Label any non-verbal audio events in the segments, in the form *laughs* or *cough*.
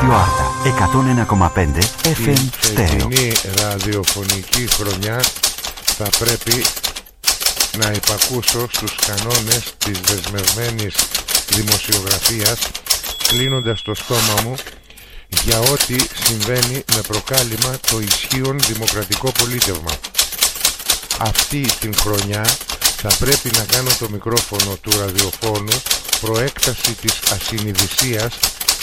Ράδιο Άρτα 101,5 FM Stereo. Η ραδιοφωνική χρονιά θα πρέπει να υπακούσω στους κανόνες της δεσμευμένης δημοσιογραφίας κλείνοντας το στόμα μου για ό,τι συμβαίνει με προκάλημα το ισχύον δημοκρατικό πολίτευμα. Αυτή την χρονιά θα πρέπει να κάνω το μικρόφωνο του ραδιοφώνου προέκταση της ασυνειδησίας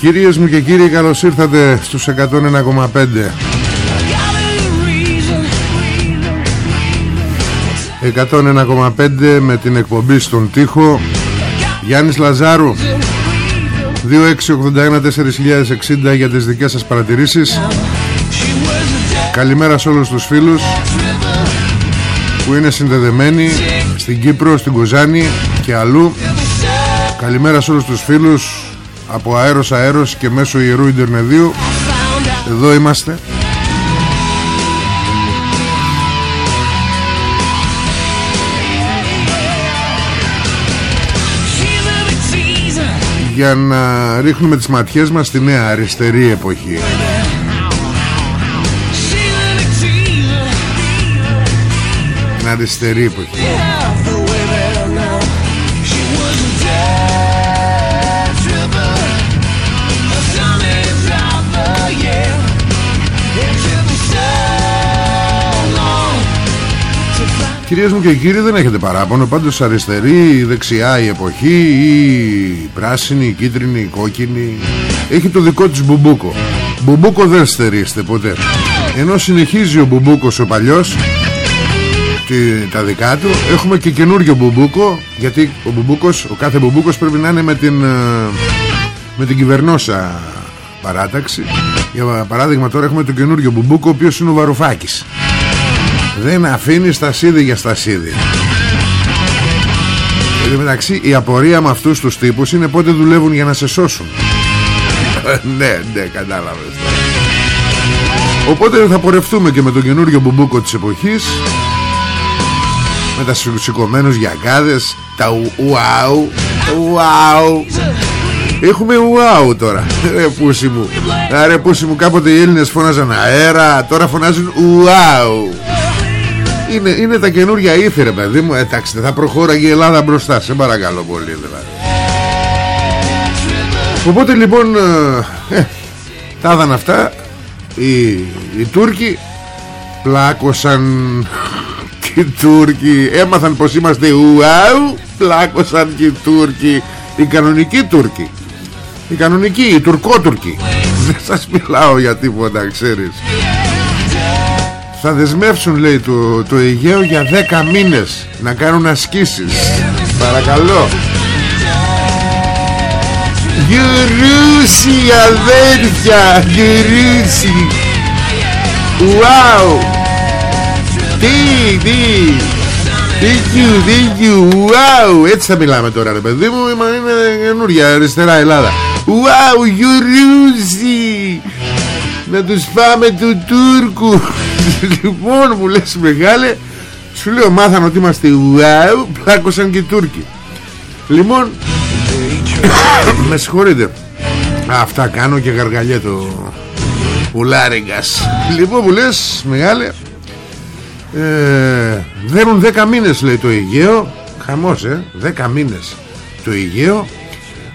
Κυρίες μου και κύριοι καλώς ήρθατε στους 101,5 101,5 με την εκπομπή στον τοίχο. Γιάννης Λαζάρου 2681-4060 για τις δικές σας παρατηρήσεις. Καλημέρα σε όλους τους φίλους που είναι συνδεδεμένοι στην Κύπρο, στην Κοζάνη και αλλού. Καλημέρα σε όλους τους φίλους από αέρος αέρος και μέσω Ιερού Ιντερνεδίου. Εδώ είμαστε. Για να ρίχνουμε τις ματιές μας στη νέα αριστερή εποχή. Την αριστερή εποχή Κυρίες μου και κύριοι δεν έχετε παράπονο. Πάντως αριστερή, η δεξιά η εποχή Η πράσινη, η κίτρινη, η κόκκινη. Έχει το δικό της μπουμπούκο. Μπουμπούκο δεν στερείστε ποτέ. Ενώ συνεχίζει ο μπουμπούκος ο παλιός τα δικά του Έχουμε και καινούριο μπουμπούκο Γιατί ο μπουμπούκος, ο κάθε μπουμπούκος πρέπει να είναι με την ε, Με την κυβερνόσα παράταξη. Για παράδειγμα τώρα έχουμε το καινούριο μπουμπούκο Ο οποίος είναι ο Βαρουφάκης δεν αφήνεις στασίδι για στασίδι Εν μεταξύ η απορία με αυτούς τους τύπους είναι πότε δουλεύουν για να σε σώσουν. *laughs* Ναι, ναι, κατάλαβες. Οπότε θα πορευτούμε και με τον καινούριο μπουμπούκο της εποχής Με τα σηκωμένους γιακάδες Τα ουάου Ουάου. Έχουμε ουάου τώρα Ρε πούσι μου. Ρε πούσι μου κάποτε οι Έλληνες φώναζαν αέρα Τώρα φωνάζουν ουάου είναι, είναι τα καινούργια ήθη ρε παιδί μου. Εντάξει θα προχώραγε η Ελλάδα μπροστά. Σε παρακαλώ πολύ δηλαδή. Οπότε λοιπόν ε, ε Τα είδαν αυτά. Οι, οι Τούρκοι Πλάκωσαν. Και οι Τούρκοι Έμαθαν πως είμαστε ουάου. Πλάκωσαν και οι Τούρκοι. Οι κανονικοί Τούρκοι. Οι κανονικοί, οι Τουρκότουρκοι. *laughs* Δεν σας μιλάω για τίποτα ξέρεις θα δεσμεύσουν λέει το, το Αιγαίο για 10 μήνες να κάνουν ασκήσεις. Παρακαλώ. Γυρούσι αδέρφια Γυρούσι Wow Τι Τι. Thank you, thank you Wow Έτσι θα μιλάμε τώρα ρε παιδί μου. Είναι καινούρια αριστερά Ελλάδα. Wow Γυρούσι Να τους πάμε του Τούρκου. Λοιπόν μου λες μεγάλε Σου λέω μάθαν ότι είμαστε wow, Πλάκωσαν και οι Τούρκοι Λοιπόν Με συγχωρείτε. Αυτά κάνω και γαργαλιέτο Ουλάριγκας Λοιπόν μου λες μεγάλε ε, Δέρουν 10 μήνες λέει το Αιγαίο. Χαμός ε 10 μήνες το Αιγαίο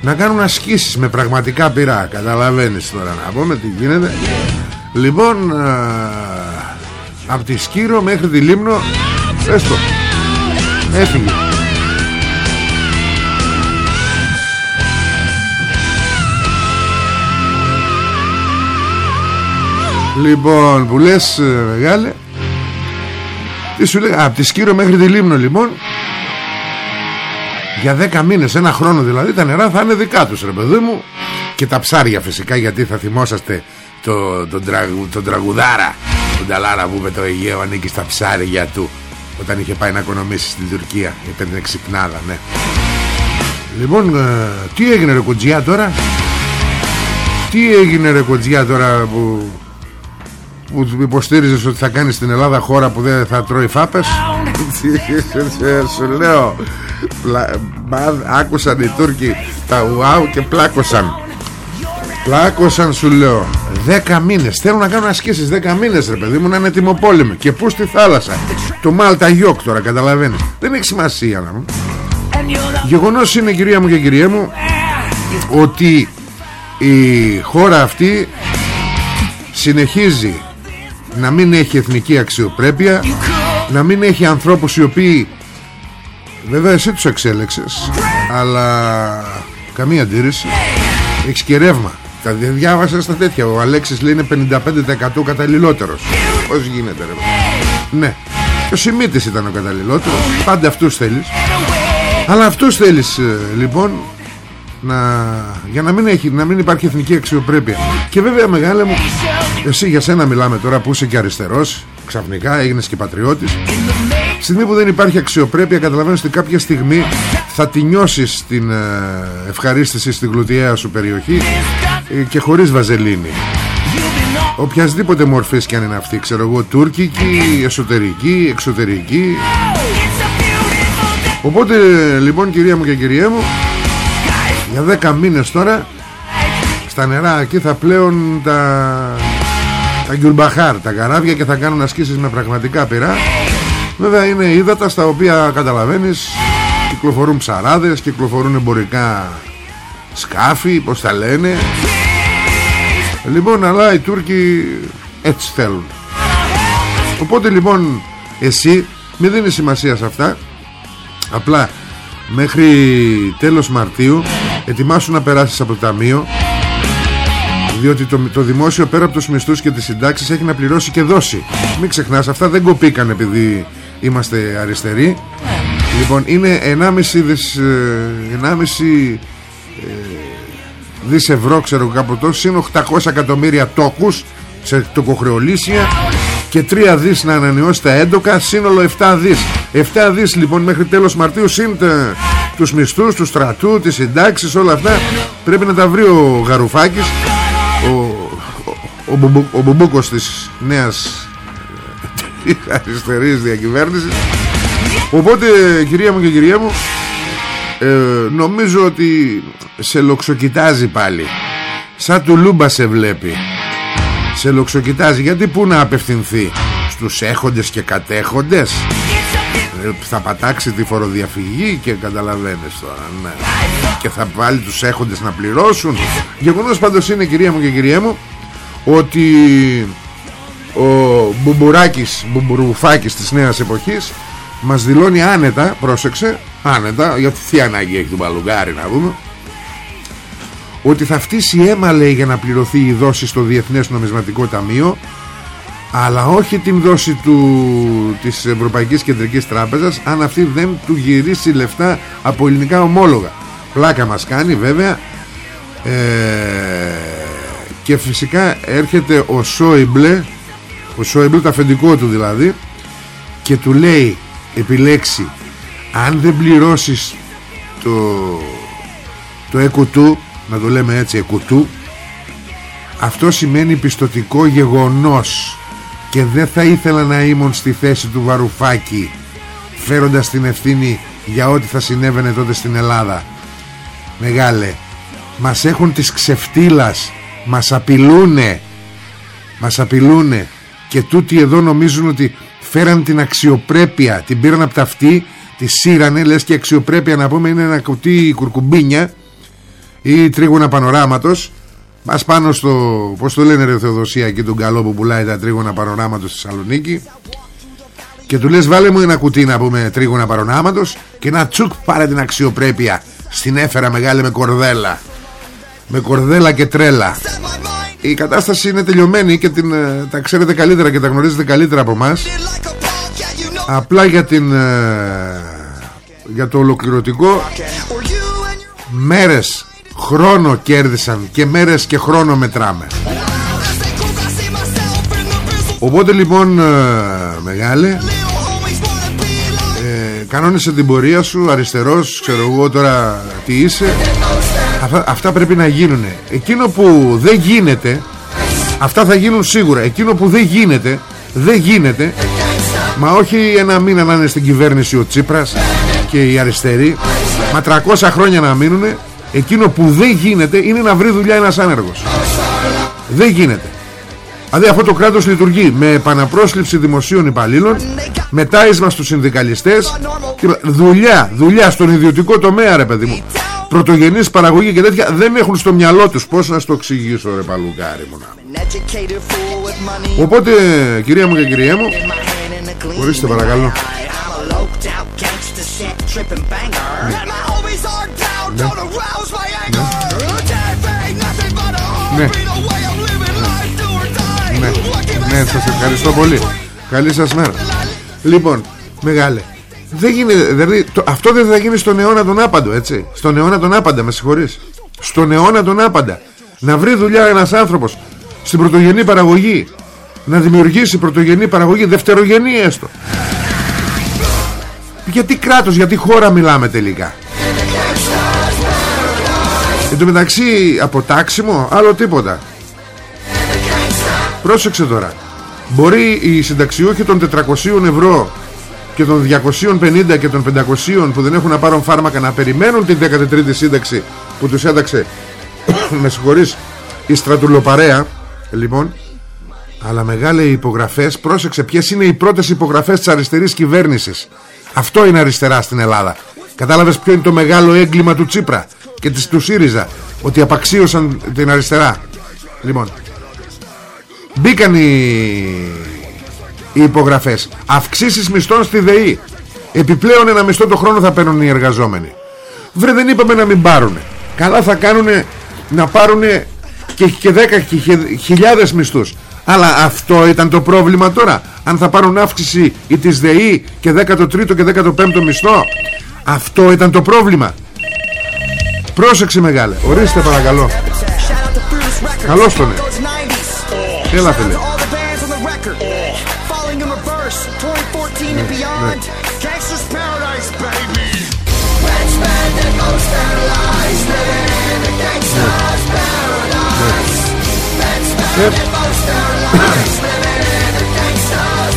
να κάνουν ασκήσεις με πραγματικά πειρά καταλαβαίνεις τώρα να πούμε τι γίνεται. Λοιπόν από τη Σκύρο μέχρι τη Λίμνο έστω Έφυγε. Λοιπόν που λες ε, μεγάλε Τι σου λέει Από τη Σκύρο μέχρι τη Λίμνο λοιπόν Για 10 μήνες Ένα χρόνο δηλαδή τα νερά θα είναι δικά τους ρε παιδί μου. Και τα ψάρια φυσικά Γιατί θα θυμόσαστε το, τον, τραγου, τον τραγουδάρα Τον ταλάρα που είπε το Αιγαίο Ανήκει στα ψάρια του Όταν είχε πάει να οικονομήσει στην Τουρκία Είπε την εξυπνάδα ναι. Λοιπόν ε, τι έγινε ρε κοντζιά τώρα; Τι έγινε ρε κοντζιά τώρα που που υποστήριζες ότι θα κάνεις στην Ελλάδα χώρα που δεν θα τρώει φάπες; Σου λέω. Άκουσαν οι Τούρκοι τα ουάου και πλάκωσαν. Πλάκωσαν σου λέω. Δέκα μήνες. Θέλουν να κάνουν ασκήσεις. Δέκα μήνες ρε παιδί μου να είναι τιμοπόλεμοι. Και πού στη θάλασσα. Το Μάλτα Γιόκ τώρα καταλαβαίνεις. Δεν έχει σημασία να μου. Γεγονός είναι κυρία μου και κυρία μου ότι η χώρα αυτή συνεχίζει να μην έχει εθνική αξιοπρέπεια να μην έχει ανθρώπους οι οποίοι βέβαια εσύ τους εξέλεξες αλλά καμία αντίρρηση. Έχεις και ρεύμα. Τα διάβασα στα τέτοια. Ο Αλέξης λέει είναι 55% καταλληλότερος. Πως γίνεται ρε ναι. Και ο Σιμίτης ήταν ο καταλληλότερος. Πάντα αυτούς θέλεις. Αλλά αυτούς θέλεις ε, λοιπόν να, για να μην, έχει, να μην υπάρχει εθνική αξιοπρέπεια. Και βέβαια μεγάλε μου εσύ για σένα μιλάμε τώρα που είσαι και αριστερός ξαφνικά έγινες και πατριώτης. Στιγμή που δεν υπάρχει αξιοπρέπεια καταλαβαίνεις ότι κάποια στιγμή θα τη νιώσεις την ε, ευχαρίστηση στην γλουτιαία σου περιοχή ε, και χωρίς βαζελίνη. Οποιασδήποτε μορφής και αν είναι αυτή ξέρω εγώ τουρκική, εσωτερική, εξωτερική. Οπότε λοιπόν κυρία μου και κυρία μου για δέκα μήνες τώρα στα νερά εκεί θα πλέουν τα τα γκουρμπαχάρ, τα καράβια και θα κάνουν ασκήσεις με πραγματικά πυρά. Βέβαια είναι ύδατα στα οποία καταλαβαίνεις κυκλοφορούν ψαράδες κυκλοφορούν εμπορικά σκάφη πως τα λένε. Λοιπόν αλλά οι Τούρκοι έτσι θέλουν. Οπότε λοιπόν εσύ μην δίνεις σημασία σε αυτά. Απλά μέχρι τέλος Μαρτίου ετοιμάσου να περάσεις από το ταμείο διότι το, το δημόσιο πέρα από τους μισθούς και τις συντάξεις έχει να πληρώσει και δώσει μην ξεχνάς αυτά δεν κοπήκαν επειδή είμαστε αριστεροί. Λοιπόν είναι 1,5 δις 1,5 ε, δις ευρώ ξέρω κάπου τόσο είναι 800 εκατομμύρια τόκους σε τοκοχρεολύσια και 3 δις να ανανεώσει τα έντοκα σύνολο 7 δις. 7 δις λοιπόν μέχρι τέλος Μαρτίου συν τους μισθούς τους στρατούς τις συντάξεις όλα αυτά. Πρέπει να τα βρει ο Γαρουφάκης ο, ο, ο, ο Μπουμπούκος της νέας αριστερής διακυβέρνησης. Οπότε κυρία μου και κυρία μου ε, νομίζω ότι σε λοξοκοιτάζει πάλι. Σαν του Λούμπα σε βλέπει. Σε λοξοκοιτάζει. Γιατί που να απευθυνθεί; Στους έχοντες και κατέχοντες; ε, θα πατάξει τη φοροδιαφυγή και καταλαβαίνεις τώρα ναι. και θα βάλει τους έχοντες να πληρώσουν γεγονός πάντως είναι κυρία μου και κυρία μου ότι ο Μπουμπουράκης Μπουμπουρουφάκης της νέας εποχής μας δηλώνει άνετα πρόσεξε άνετα γιατί τι ανάγκη έχει του Μπαλουγκάρι να δούμε ότι θα φτύσει αίμα λέει για να πληρωθεί η δόση στο Διεθνές Νομισματικό Ταμείο αλλά όχι την δόση του, της Ευρωπαϊκής Κεντρικής Τράπεζας αν αυτή δεν του γυρίσει λεφτά από ελληνικά ομόλογα. Πλάκα μας κάνει βέβαια. Ε, και φυσικά έρχεται ο Σόιμπλε ο Σόιμπλε το αφεντικό του δηλαδή και του λέει επιλέξει αν δεν πληρώσεις το το εκουτού να το λέμε έτσι εκουτού αυτό σημαίνει πιστοτικό γεγονός και δεν θα ήθελα να ήμουν στη θέση του Βαρουφάκη φέροντας την ευθύνη για ό,τι θα συνέβαινε τότε στην Ελλάδα. Μεγάλε μας έχουν τις ξεφτύλας μας απειλούνε μας απειλούνε. Και τούτοι εδώ νομίζουν ότι φέραν την αξιοπρέπεια την πήραν από τα αυτή τη σύρανε λες και αξιοπρέπεια να πούμε είναι ένα κουτί κουρκουμπίνια ή τρίγωνα πανοράματος μας πάνω στο πως το λένε ρε Θεοδοσία και τον καλό που πουλάει τα τρίγωνα πανοράματος στη Θεσσαλονίκη. Και του λες βάλε μου ένα κουτί να πούμε τρίγωνα παρονάματος και να τσουκ πάρε την αξιοπρέπεια. Στην έφερα μεγάλη με κορδέλα. Με κορδέλα και τρέλα. Η κατάσταση είναι τελειωμένη και την, ε, τα ξέρετε καλύτερα και τα γνωρίζετε καλύτερα από μας απλά για την ε, για το ολοκληρωτικό μέρες χρόνο κέρδισαν και μέρες και χρόνο μετράμε. Οπότε λοιπόν ε, μεγάλε ε, κανόνισε την πορεία σου αριστερός ξέρω εγώ τώρα τι είσαι. Αυτά, αυτά πρέπει να γίνουν εκείνο που δεν γίνεται αυτά θα γίνουν σίγουρα. Εκείνο που δεν γίνεται δεν γίνεται. Μα όχι ένα μήνα να είναι στην κυβέρνηση ο Τσίπρας και οι αριστεροί. Μα 300 χρόνια να μείνουν εκείνο που δεν γίνεται είναι να βρει δουλειά ένας άνεργος. Δεν γίνεται. Δηλαδή αυτό το κράτος λειτουργεί με επαναπρόσληψη δημοσίων υπαλλήλων με τάισμα στους συνδικαλιστές δουλειά, δουλειά στον ιδιωτικό τομέα ρε παιδί μου. Πρωτογενής παραγωγή και τέτοια δεν έχουν στο μυαλό τους. Πως να στο εξηγήσω ρε παλουκάρι μου οπότε κυρία μου και κυρία μου ορίστε παρακαλώ ναι. Ναι, ναι, σας ευχαριστώ πολύ. Καλή σας μέρα. Λοιπόν, μεγάλε δεν γίνεται, δηλαδή, το, αυτό δεν θα γίνει στον αιώνα τον άπαντο έτσι. Στον αιώνα τον άπαντα με συγχωρείς. Στον αιώνα τον άπαντα. Να βρει δουλειά ένας άνθρωπος Στην πρωτογενή παραγωγή. Να δημιουργήσει πρωτογενή παραγωγή Δευτερογενή έστω. Γιατί κράτος, γιατί χώρα μιλάμε τελικά Εν τω μεταξύ αποτάξιμο Άλλο τίποτα. Πρόσεξε τώρα. Μπορεί οι συνταξιούχοι των 400 ευρώ και των 250 και των 500 που δεν έχουν να πάρουν φάρμακα να περιμένουν την 13η σύνταξη που τους ένταξε *coughs* με συγχωρείς η στρατουλοπαρέα λοιπόν αλλά μεγάλε υπογραφές πρόσεξε ποιες είναι οι πρώτες υπογραφές της αριστερής κυβέρνησης. Αυτό είναι αριστερά στην Ελλάδα. Κατάλαβες ποιο είναι το μεγάλο έγκλημα του Τσίπρα; Και της του ΣΥΡΙΖΑ ότι απαξίωσαν την αριστερά. Λοιπόν μπήκαν οι, οι υπογραφές. Αυξήσεις μισθών στη ΔΕΗ. Επιπλέον ένα μισθό το χρόνο θα παίρνουν οι εργαζόμενοι. Βρε δεν είπαμε να μην πάρουν καλά θα κάνουν να πάρουν και, και 10 μισθούς. Αλλά αυτό ήταν το πρόβλημα τώρα. Αν θα πάρουν αύξηση ή της ΔΕΗ και 13ο και 15ο μισθό. Αυτό ήταν το πρόβλημα Πρόσεξε μεγάλε. Ορίστε παρακαλώ. Καλώς τον Έλα φίλε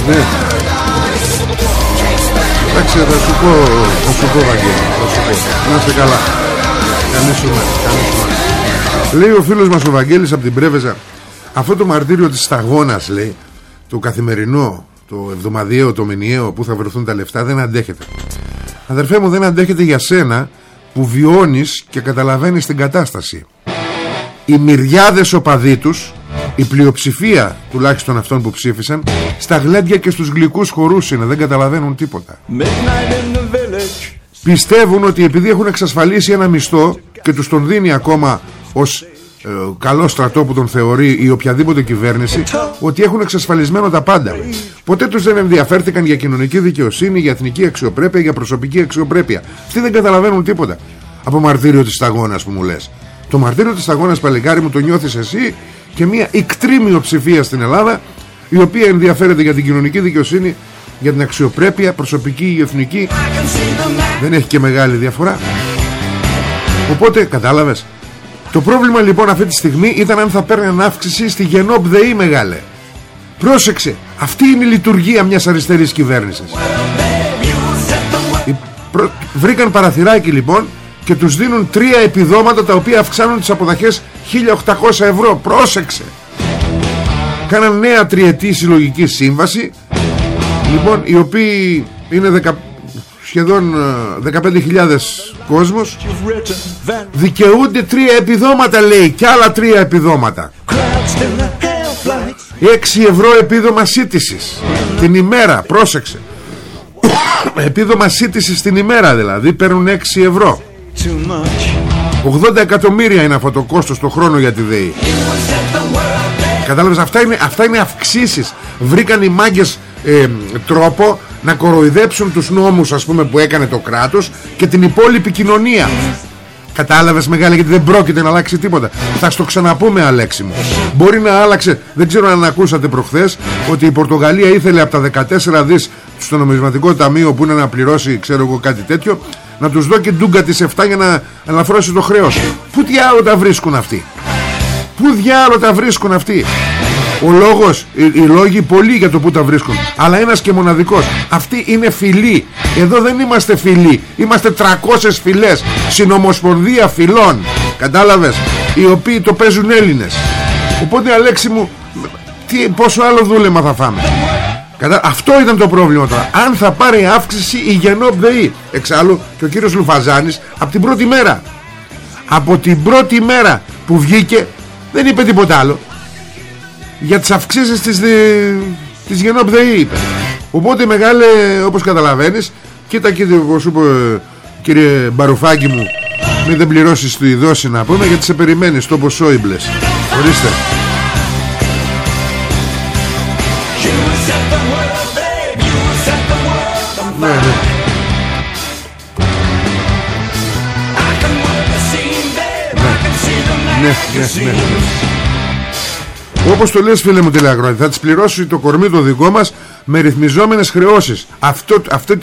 Ναι. Εντάξει θα σου πω Θα σου πω Βαγγέλη Θα σου πω. Να είσαι καλά Κανεί σου Λέει ο φίλος μας ο Βαγγέλης από την Πρέβεζα αυτό το μαρτύριο της σταγόνας λέει Το καθημερινό Το εβδομαδιαίο, το μηνιαίο Που θα βρεθούν τα λεφτά δεν αντέχεται. Αδερφέ μου δεν αντέχεται για σένα Που βιώνεις και καταλαβαίνεις την κατάσταση. Οι μυριάδες οπαδοί τους η πλειοψηφία τουλάχιστον αυτών που ψήφισαν Στα γλέντια και στους γλυκούς χορούς είναι Δεν καταλαβαίνουν τίποτα. Πιστεύουν ότι επειδή έχουν εξασφαλίσει ένα μισθό Και τους τον δίνει ακόμα ως ε, καλό στρατό που τον θεωρεί ή οποιαδήποτε κυβέρνηση ότι έχουν εξασφαλισμένο τα πάντα. Ποτέ τους δεν ενδιαφέρθηκαν για κοινωνική δικαιοσύνη, για εθνική αξιοπρέπεια, για προσωπική αξιοπρέπεια. Αυτοί δεν καταλαβαίνουν τίποτα από μαρτύριο της σταγόνας που μου λες. Το μαρτύριο της σταγόνας παλικάρι μου το νιώθεις εσύ και μια ικτρή μειοψηφία στην Ελλάδα η οποία ενδιαφέρεται για την κοινωνική δικαιοσύνη, για την αξιοπρέπεια, προσωπική ή εθνική. Δεν έχει και μεγάλη διαφορά. Οπότε κατάλαβες; Το πρόβλημα λοιπόν αυτή τη στιγμή ήταν αν θα παίρνει αύξηση στη Γενόπ ΔΕΗ μεγάλε. Πρόσεξε, αυτή είναι η λειτουργία μιας αριστερής κυβέρνησης. Βρήκαν παραθυράκι λοιπόν και τους δίνουν τρία επιδόματα τα οποία αυξάνουν τις αποδαχές 1800 ευρώ. Πρόσεξε. Κάναν νέα τριετή συλλογική σύμβαση λοιπόν οι οποίοι είναι σχεδόν 15.000 ε, κόσμος δικαιούνται τρία επιδόματα λέει και άλλα τρία επιδόματα. 6 ευρώ επίδομα σύντησης την ημέρα πρόσεξε. Επίδομα σύντησης στην ημέρα δηλαδή παίρνουν 6 ευρώ. 80 εκατομμύρια είναι αυτό το κόστος το χρόνο για τη ΔΕΗ. Κατάλαβες αυτά είναι, αυτά είναι αυξήσεις. Βρήκαν οι μάγκες ε, τρόπο να κοροϊδέψουν τους νόμους ας πούμε που έκανε το κράτος και την υπόλοιπη κοινωνία. Κατάλαβες μεγάλη γιατί δεν πρόκειται να αλλάξει τίποτα. Θα στο ξαναπούμε Αλέξη μου. Μπορεί να άλλαξε. Δεν ξέρω αν ακούσατε προχθές Ότι η Πορτογαλία ήθελε από τα 14 δις Στο νομισματικό ταμείο που είναι να πληρώσει Ξέρω εγώ κάτι τέτοιο Να τους δω και ντούγκα τις 7 για να ελαφρώσει το χρέος. Πού τι άλλο τα βρίσκουν αυτοί; Πού διάλογο τα βρίσκουν αυτοί; Ο λόγος, οι, οι λόγοι πολλοί για το που τα βρίσκουν. Αλλά ένας και μοναδικός. Αυτοί είναι φιλοί. Εδώ δεν είμαστε φιλοί. Είμαστε 300 φιλές. Συνομοσπονδία φιλών. Κατάλαβες; Οι οποίοι το παίζουν Έλληνες. Οπότε Αλέξη μου τι, Πόσο άλλο δούλεμα θα φάμε; Κατα... Αυτό ήταν το πρόβλημα τώρα. Αν θα πάρει αύξηση η Γενόπ ΔΕΗ Εξάλλου και ο κύριος Λουφαζάνης Από την πρώτη μέρα. Από την πρώτη μέρα που βγήκε δεν είπε τίποτα άλλο Για τις αυξήσεις της, της Γενόπ δεν είπε Οπότε μεγάλε όπως καταλαβαίνεις Κοίτα κοίτα όπως σου είπε κύριε Μπαρουφάκη μου Μην δεν πληρώσεις του δόση να πούμε Γιατί σε περιμένεις το ποσό Σόιμπλες Ορίστε Ναι, ναι. ναι, ναι, ναι, ναι. Όπως το λες φίλε μου τηλεακρότη Θα τις πληρώσει το κορμί το δικό μας Με ρυθμιζόμενες χρεώσεις. Αυτό, αυτό,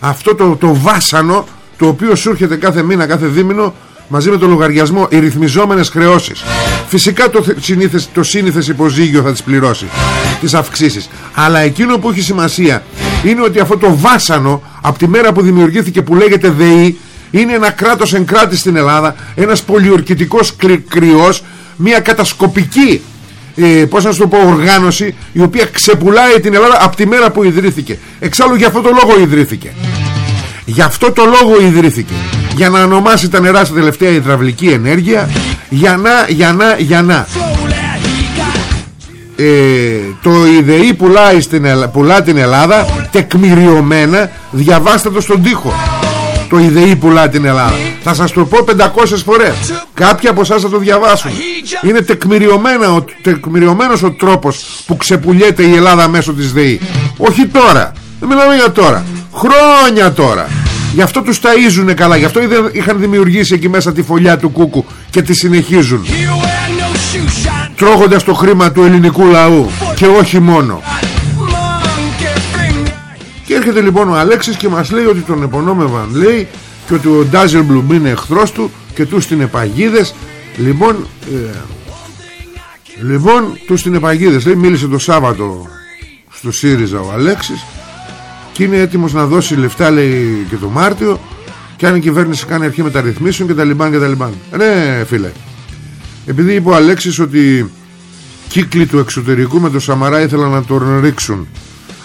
αυτό το, το βάσανο Το οποίο σου έρχεται κάθε μήνα Κάθε δίμηνο μαζί με το λογαριασμό οι ρυθμιζόμενες χρεώσεις. Φυσικά το, σύνηθες, το σύνηθες υποζύγιο θα τις πληρώσει τις αυξήσεις. Αλλά εκείνο που έχει σημασία είναι ότι αυτό το βάσανο από τη μέρα που δημιουργήθηκε που λέγεται ΔΕΗ είναι ένα κράτος εν κράτη στην Ελλάδα ένας πολιορκητικός κρυός μια κατασκοπική ε, πώς να σου το πω οργάνωση η οποία ξεπουλάει την Ελλάδα από τη μέρα που ιδρύθηκε. Εξάλλου για αυτό το λόγο ιδρύθηκε. Για αυτό το λόγο ιδρύθηκε. Για να ονομάσει τα νερά στην τελευταία υδραυλική ενέργεια για να, για να, για να. Ε, το ιδεή πουλάει στην, πουλά την Ελλάδα τεκμηριωμένα διαβάστε το στον τοίχο το ιδεή πουλά την Ελλάδα. Θα σας το πω 500 φορές. Κάποιοι από εσάς θα το διαβάσουν. Είναι τεκμηριωμένα, ο, τεκμηριωμένος ο τρόπος που ξεπουλιέται η Ελλάδα μέσω της ΔΕΗ. Όχι τώρα. Δεν μιλάμε για τώρα. Χρόνια τώρα. Γι' αυτό τους ταΐζουνε καλά. Γι' αυτό είχαν δημιουργήσει εκεί μέσα τη φωλιά του κούκου Και τη συνεχίζουν. Τρώγοντας το χρήμα του ελληνικού λαού. Και όχι μόνο Και έρχεται λοιπόν ο Αλέξης και μας λέει ότι τον επωνόμευαν λέει Και ότι ο Ντάζελμπλουμ είναι εχθρός του Και τους την επαγίδες. Λοιπόν ε, Λοιπόν τους την επαγίδες λέει Μίλησε το Σάββατο στο ΣΥΡΙΖΑ ο Αλέξης και είναι έτοιμος να δώσει λεφτά λέει και το Μάρτιο και αν η κυβέρνηση κάνει αρχή μεταρρυθμίσεων και τα λιμπάν και τα λιμπάν. Ναι φίλε επειδή είπε ο Αλέξης ότι κύκλοι του εξωτερικού με το Σαμαρά ήθελαν να τον ρίξουν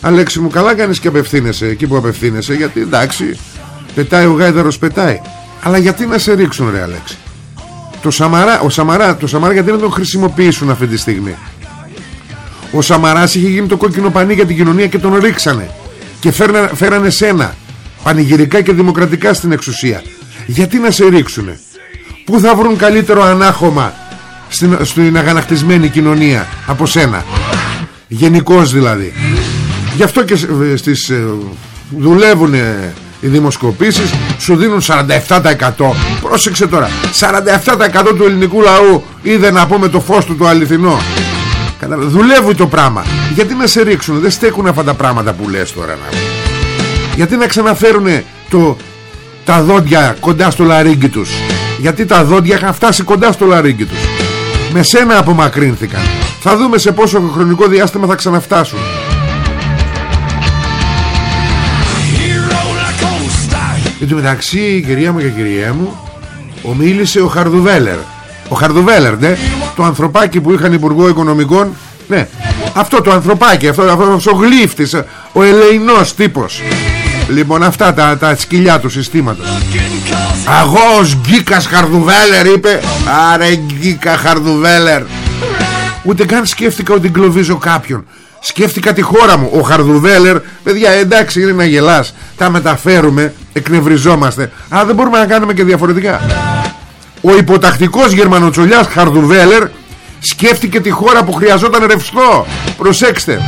Αλέξη μου καλά κάνεις και απευθύνεσαι εκεί που απευθύνεσαι γιατί εντάξει πετάει ο γάιδαρος πετάει. Αλλά γιατί να σε ρίξουν ρε Αλέξη; Το Σαμαρά, ο Σαμαρά, το Σαμαρά γιατί να τον χρησιμοποιήσουν αυτή τη στιγμή; Ο Σαμαράς είχε γίνει το κόκκινο πανί για την κοινωνία και τον ρίξανε. Και φέρνα, φέρανε σένα πανηγυρικά και δημοκρατικά στην εξουσία. Γιατί να σε ρίξουνε; Πού θα βρουν καλύτερο ανάχωμα στην, στην αγανακτισμένη κοινωνία από σένα; Γενικώ δηλαδή γι' αυτό και ε, στις ε, δουλεύουν οι δημοσκοπήσεις σου δίνουν 47% πρόσεξε τώρα 47% του ελληνικού λαού είδε να πούμε το φως του το αληθινό. Δουλεύει το πράγμα. Γιατί να σε ρίξουν Δεν στέκουν αυτά τα πράγματα που λες τώρα να... Γιατί να ξαναφέρουν το... Τα δόντια κοντά στο λαρίγκι τους. Γιατί τα δόντια είχαν φτάσει κοντά στο λαρίγκι τους. Με σένα απομακρύνθηκαν. Θα δούμε σε πόσο χρονικό διάστημα θα ξαναφτάσουν Εν τω μεταξύ κυρία μου και κυρία μου Ομίλησε ο Χαρδουβέλερ. Ο Χαρδουβέλερ ναι το ανθρωπάκι που είχαν υπουργό οικονομικών ναι αυτό το ανθρωπάκι αυτό, αυτός ο γλύφτης ο ελεηνός τύπος. Λοιπόν αυτά τα, τα σκυλιά του συστήματος. Αγώς γκίκας χαρδουβέλερ είπε. Άρε γκίκα χαρδουβέλερ ούτε καν σκέφτηκα ότι κλωβίζω κάποιον Σκέφτηκα τη χώρα μου Ο Χαρδουβέλερ Παιδιά εντάξει είναι να γελάς. Τα μεταφέρουμε Εκνευριζόμαστε. Αλλά δεν μπορούμε να κάνουμε και διαφορετικά. Ο υποτακτικός γερμανοτσολιάς Χαρδουβέλερ Σκέφτηκε τη χώρα που χρειαζόταν ρευστό. Προσέξτε.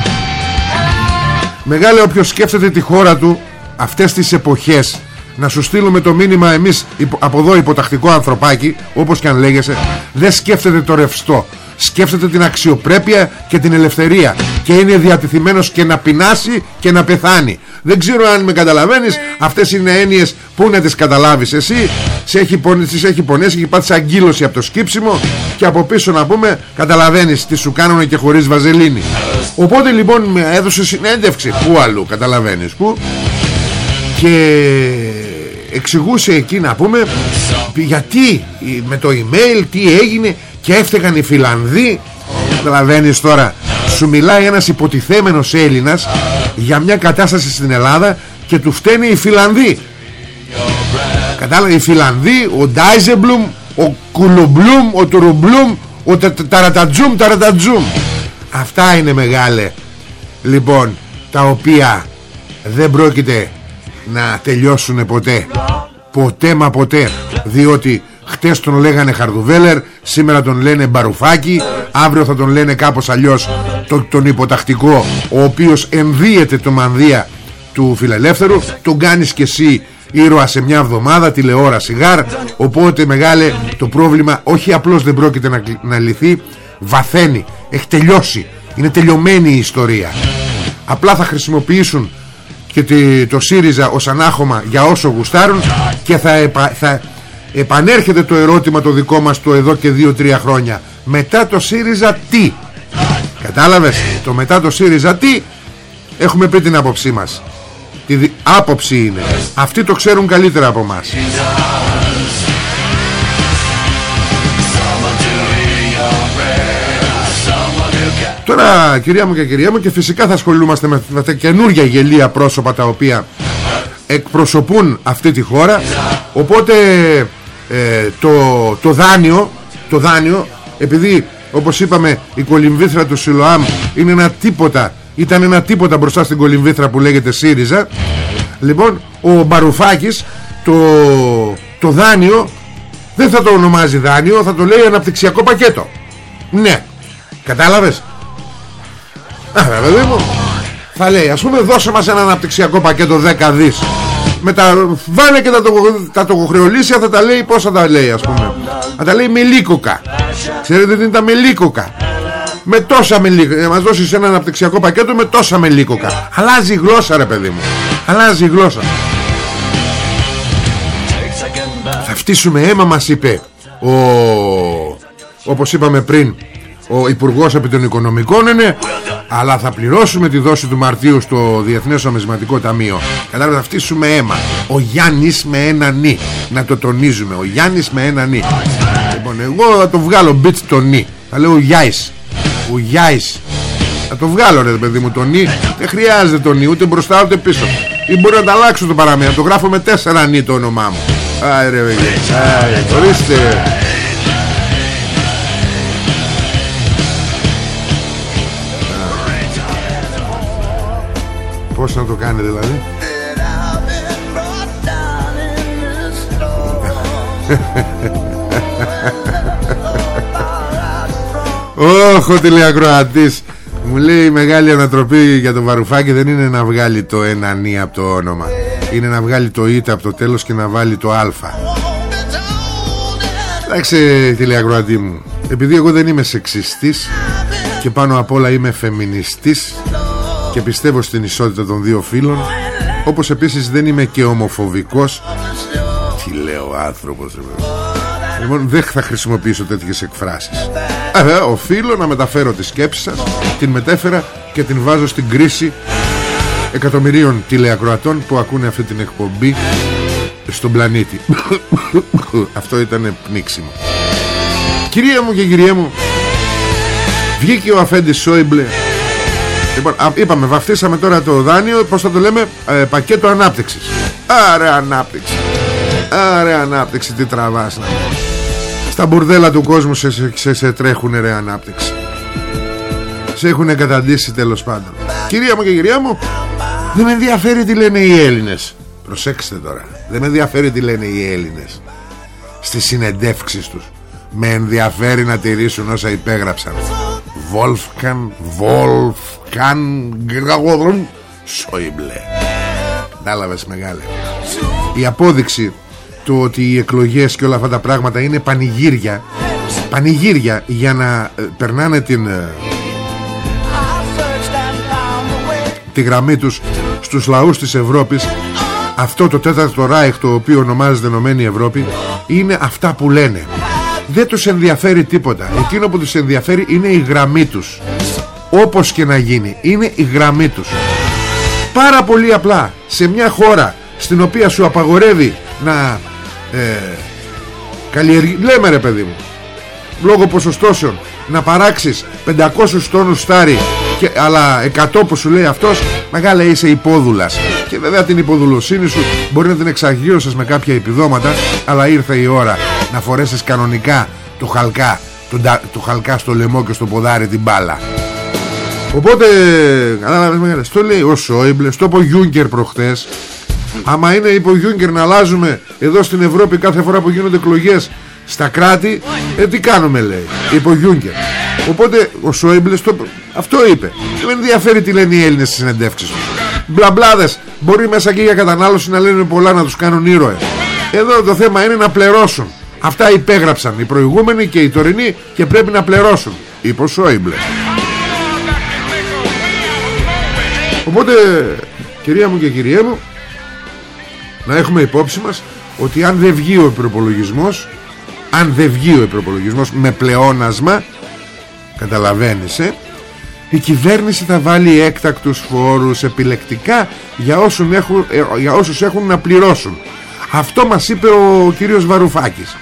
Μεγάλε όποιος σκέφτεται τη χώρα του Αυτές τις εποχές να σου στείλουμε το μήνυμα εμείς από εδώ υποτακτικό ανθρωπάκι όπως και αν λέγεσαι δεν σκέφτεται το ρευστό σκέφτεται την αξιοπρέπεια και την ελευθερία και είναι διατηθειμένος και να πεινάσει και να πεθάνει. Δεν ξέρω αν με καταλαβαίνεις αυτές είναι έννοιες που να τις καταλάβεις εσύ. Σε έχει, τις έχει πονέσει έχει πάθει αγκύλωση από το σκύψιμο και από πίσω να πούμε καταλαβαίνεις τι σου κάνουν και χωρίς βαζελίνη. Οπότε λοιπόν με έδωσες συνέντευξη. Που αλλού καταλαβαίνεις που και εξηγούσε εκεί να πούμε γιατί με το email τι έγινε και έφταιγαν οι Φιλανδοί. Καταλαβαίνεις τώρα σου μιλάει ένας υποτιθέμενος Έλληνας για μια κατάσταση στην Ελλάδα και του φταίνει οι Φιλανδοί. Κατάλαβες οι Φιλανδοί ο Ντάιζεμπλουμ ο Κουλουμπλουμ ο Τουρουμπλουμ ο Ταρατατζούμ Ταρατατζούμ. Αυτά είναι μεγάλε. Λοιπόν τα οποία δεν πρόκειται να τελειώσουν ποτέ. Ποτέ μα ποτέ. Διότι χτες τον λέγανε Χαρδουβέλερ σήμερα τον λένε Μπαρουφάκη αύριο θα τον λένε κάπως αλλιώς τον, τον υποτακτικό ο οποίος ενδύεται το μανδύα του φιλελεύθερου τον κάνεις και εσύ ήρωα σε μια εβδομάδα τηλεόραση γάρ οπότε μεγάλε το πρόβλημα όχι απλώς δεν πρόκειται να, να λυθεί βαθαίνει, έχει τελειώσει. Είναι τελειωμένη η ιστορία. Απλά θα χρησιμοποιήσουν και το ΣΥΡΙΖΑ ως ανάχωμα για όσο γουστάρουν και θα, θα επανέρχεται το ερώτημα το δικό μας το εδώ και 2-3 χρόνια. Μετά το ΣΥΡΙΖΑ τι; Κατάλαβες; Το μετά το ΣΥΡΙΖΑ τι; Έχουμε πει την άποψή μας. Τη άποψη είναι. Αυτοί το ξέρουν καλύτερα από μας Τώρα κυρία μου και κυρία μου και φυσικά θα ασχολούμαστε με τα καινούργια γελία πρόσωπα τα οποία εκπροσωπούν αυτή τη χώρα. Οπότε ε, το, το δάνειο το δάνειο επειδή όπως είπαμε η κολυμβήθρα του Σιλοάμ είναι ένα τίποτα ήταν ένα τίποτα μπροστά στην κολυμβήθρα που λέγεται ΣΥΡΙΖΑ. Λοιπόν ο Μπαρουφάκης το, το δάνειο δεν θα το ονομάζει δάνειο θα το λέει αναπτυξιακό πακέτο. Ναι κατάλαβες; Άρα παιδί μου. Θα λέει ας πούμε δώσε μας ένα αναπτυξιακό πακέτο 10 δις. Με τα βάνε και τα, το, τα τοκοχρεωλήσια θα τα λέει πως θα τα λέει ας πούμε. Θα τα λέει μελίκοκα ξέρετε τι είναι τα μελίκοκα με τόσα μελίκοκα να μας δώσεις ένα αναπτυξιακό πακέτο με τόσα μελίκοκα αλλάζει η γλώσσα ρε παιδί μου. Αλλάζει η γλώσσα. Θα φτύσουμε αίμα μας είπε ο όπως είπαμε πριν ο Υπουργός επί των Οικονομικών είναι αλλά θα πληρώσουμε τη δόση του Μαρτίου στο Διεθνές Ομισματικό Ταμείο. Κατάλαβες θα φτύσουμε αίμα. Ο Γιάννης με ένα νι. Να το τονίζουμε. Ο Γιάννης με ένα νι. Λοιπόν εγώ θα το βγάλω μπιτ το νι. Θα λέω ο Γιάης ο Γιάης θα το βγάλω ρε παιδί μου το νι. Δεν χρειάζεται το νι ούτε μπροστά ούτε πίσω. Ή μπορεί να τα αλλάξω το παραμένα το γράφω με τέσσερα νι το όνομά μου. Άι ρε ορίστε Πώς να το κάνει δηλαδή; Όχ ο τηλεακροατής Μου λέει η μεγάλη ανατροπή για το βαρουφάκι Δεν είναι να βγάλει το ένα νι από το όνομα. Είναι να βγάλει το είτε από το τέλος Και να βάλει το α Εντάξει τηλεακροατή μου. Επειδή εγώ δεν είμαι σεξιστής Και πάνω απ' όλα είμαι φεμινιστής και πιστεύω στην ισότητα των δύο φίλων όπως επίσης δεν είμαι και ομοφοβικός. Τι λέω άνθρωπος λοιπόν δεν θα χρησιμοποιήσω τέτοιες εκφράσεις. Ε, οφείλω να μεταφέρω τη σκέψη σας την μετέφερα και την βάζω στην κρίση εκατομμυρίων τηλεακροατών που ακούνε αυτή την εκπομπή στον πλανήτη. *coughs* Αυτό ήταν πνίξιμο. Κυρία μου και κυρία μου βγήκε ο Αφέντης Σόιμπλε Λοιπόν, είπαμε, βαφτίσαμε τώρα το δάνειο, πώς θα το λέμε, ε, πακέτο ανάπτυξης. Άρε ανάπτυξη. Άρε ανάπτυξη, τι τραβάς να Στα μπουρδέλα του κόσμου σε, σε, σε τρέχουνε ρε ανάπτυξη. μας έχουν καταντήσει τέλος πάντων Κυρία μου και κυρία μου Δεν με ενδιαφέρει τι λένε οι Έλληνες Προσέξτε τώρα Δεν με ενδιαφέρει τι λένε οι Έλληνες Στις συνεντεύξεις τους Με ενδιαφέρει να τηρήσουν όσα υπέγραψαν Βόλφκαν Βόλφκαν Γκραγόδρον Σόιμπλε. Κατάλαβες μεγάλε. Η απόδειξη του ότι οι εκλογές και όλα αυτά τα πράγματα είναι πανηγύρια Πανηγύρια για να ε, περνάνε την ε, τη γραμμή τους στους λαούς της Ευρώπης αυτό το τέταρτο ράιχ το οποίο ονομάζεται Ενωμένη Ευρώπη είναι αυτά που λένε δεν τους ενδιαφέρει τίποτα. Εκείνο που τους ενδιαφέρει είναι η γραμμή τους. Όπως και να γίνει είναι η γραμμή τους. Πάρα πολύ απλά. Σε μια χώρα στην οποία σου απαγορεύει να ε, καλλιεργεί λέμε ρε παιδί μου λόγω ποσοστώσεων να παράξεις 500 τόνους στάρι και, αλλά 100 που σου λέει αυτός μεγάλα είσαι υπόδουλας και βέβαια την υποδουλοσύνη σου μπορεί να την εξαγγείωσες με κάποια επιδόματα αλλά ήρθε η ώρα να φορέσεις κανονικά το χαλκά το, το χαλκά στο λαιμό και στο ποδάρι την μπάλα. Οπότε κατάλαβες μεγάλα στο λέει ο Σόιμπλε στο πω Γιούγκερ προχτές. Άμα είναι υπό Γιούγκερ να αλλάζουμε εδώ στην Ευρώπη κάθε φορά που γίνονται εκλογές στα κράτη ε, τι κάνουμε λέει είπε Γιούγκερ. Οπότε ο Σόιμπλε αυτό είπε. Δεν με ενδιαφέρει τι λένε οι Έλληνες στις συνεντεύξεις μπλαμπλάδες μπορεί μέσα και για κατανάλωση να λένε πολλά να τους κάνουν ήρωες. Εδώ το θέμα είναι να πληρώσουν αυτά υπέγραψαν οι προηγούμενοι και οι τωρινοί και πρέπει να πληρώσουν είπε ο Σόιμπλε. Οπότε κυρία μου και κυρία μου να έχουμε υπόψη μας ότι αν δεν βγει ο προπολογισμός αν δεν βγει ο προπολογισμός με πλεόνασμα καταλαβαίνεις ε, η κυβέρνηση θα βάλει έκτακτους φόρους επιλεκτικά για, όσους έχουν, ε, για όσους έχουν να πληρώσουν. Αυτό μας είπε ο κύριος Βαρουφάκης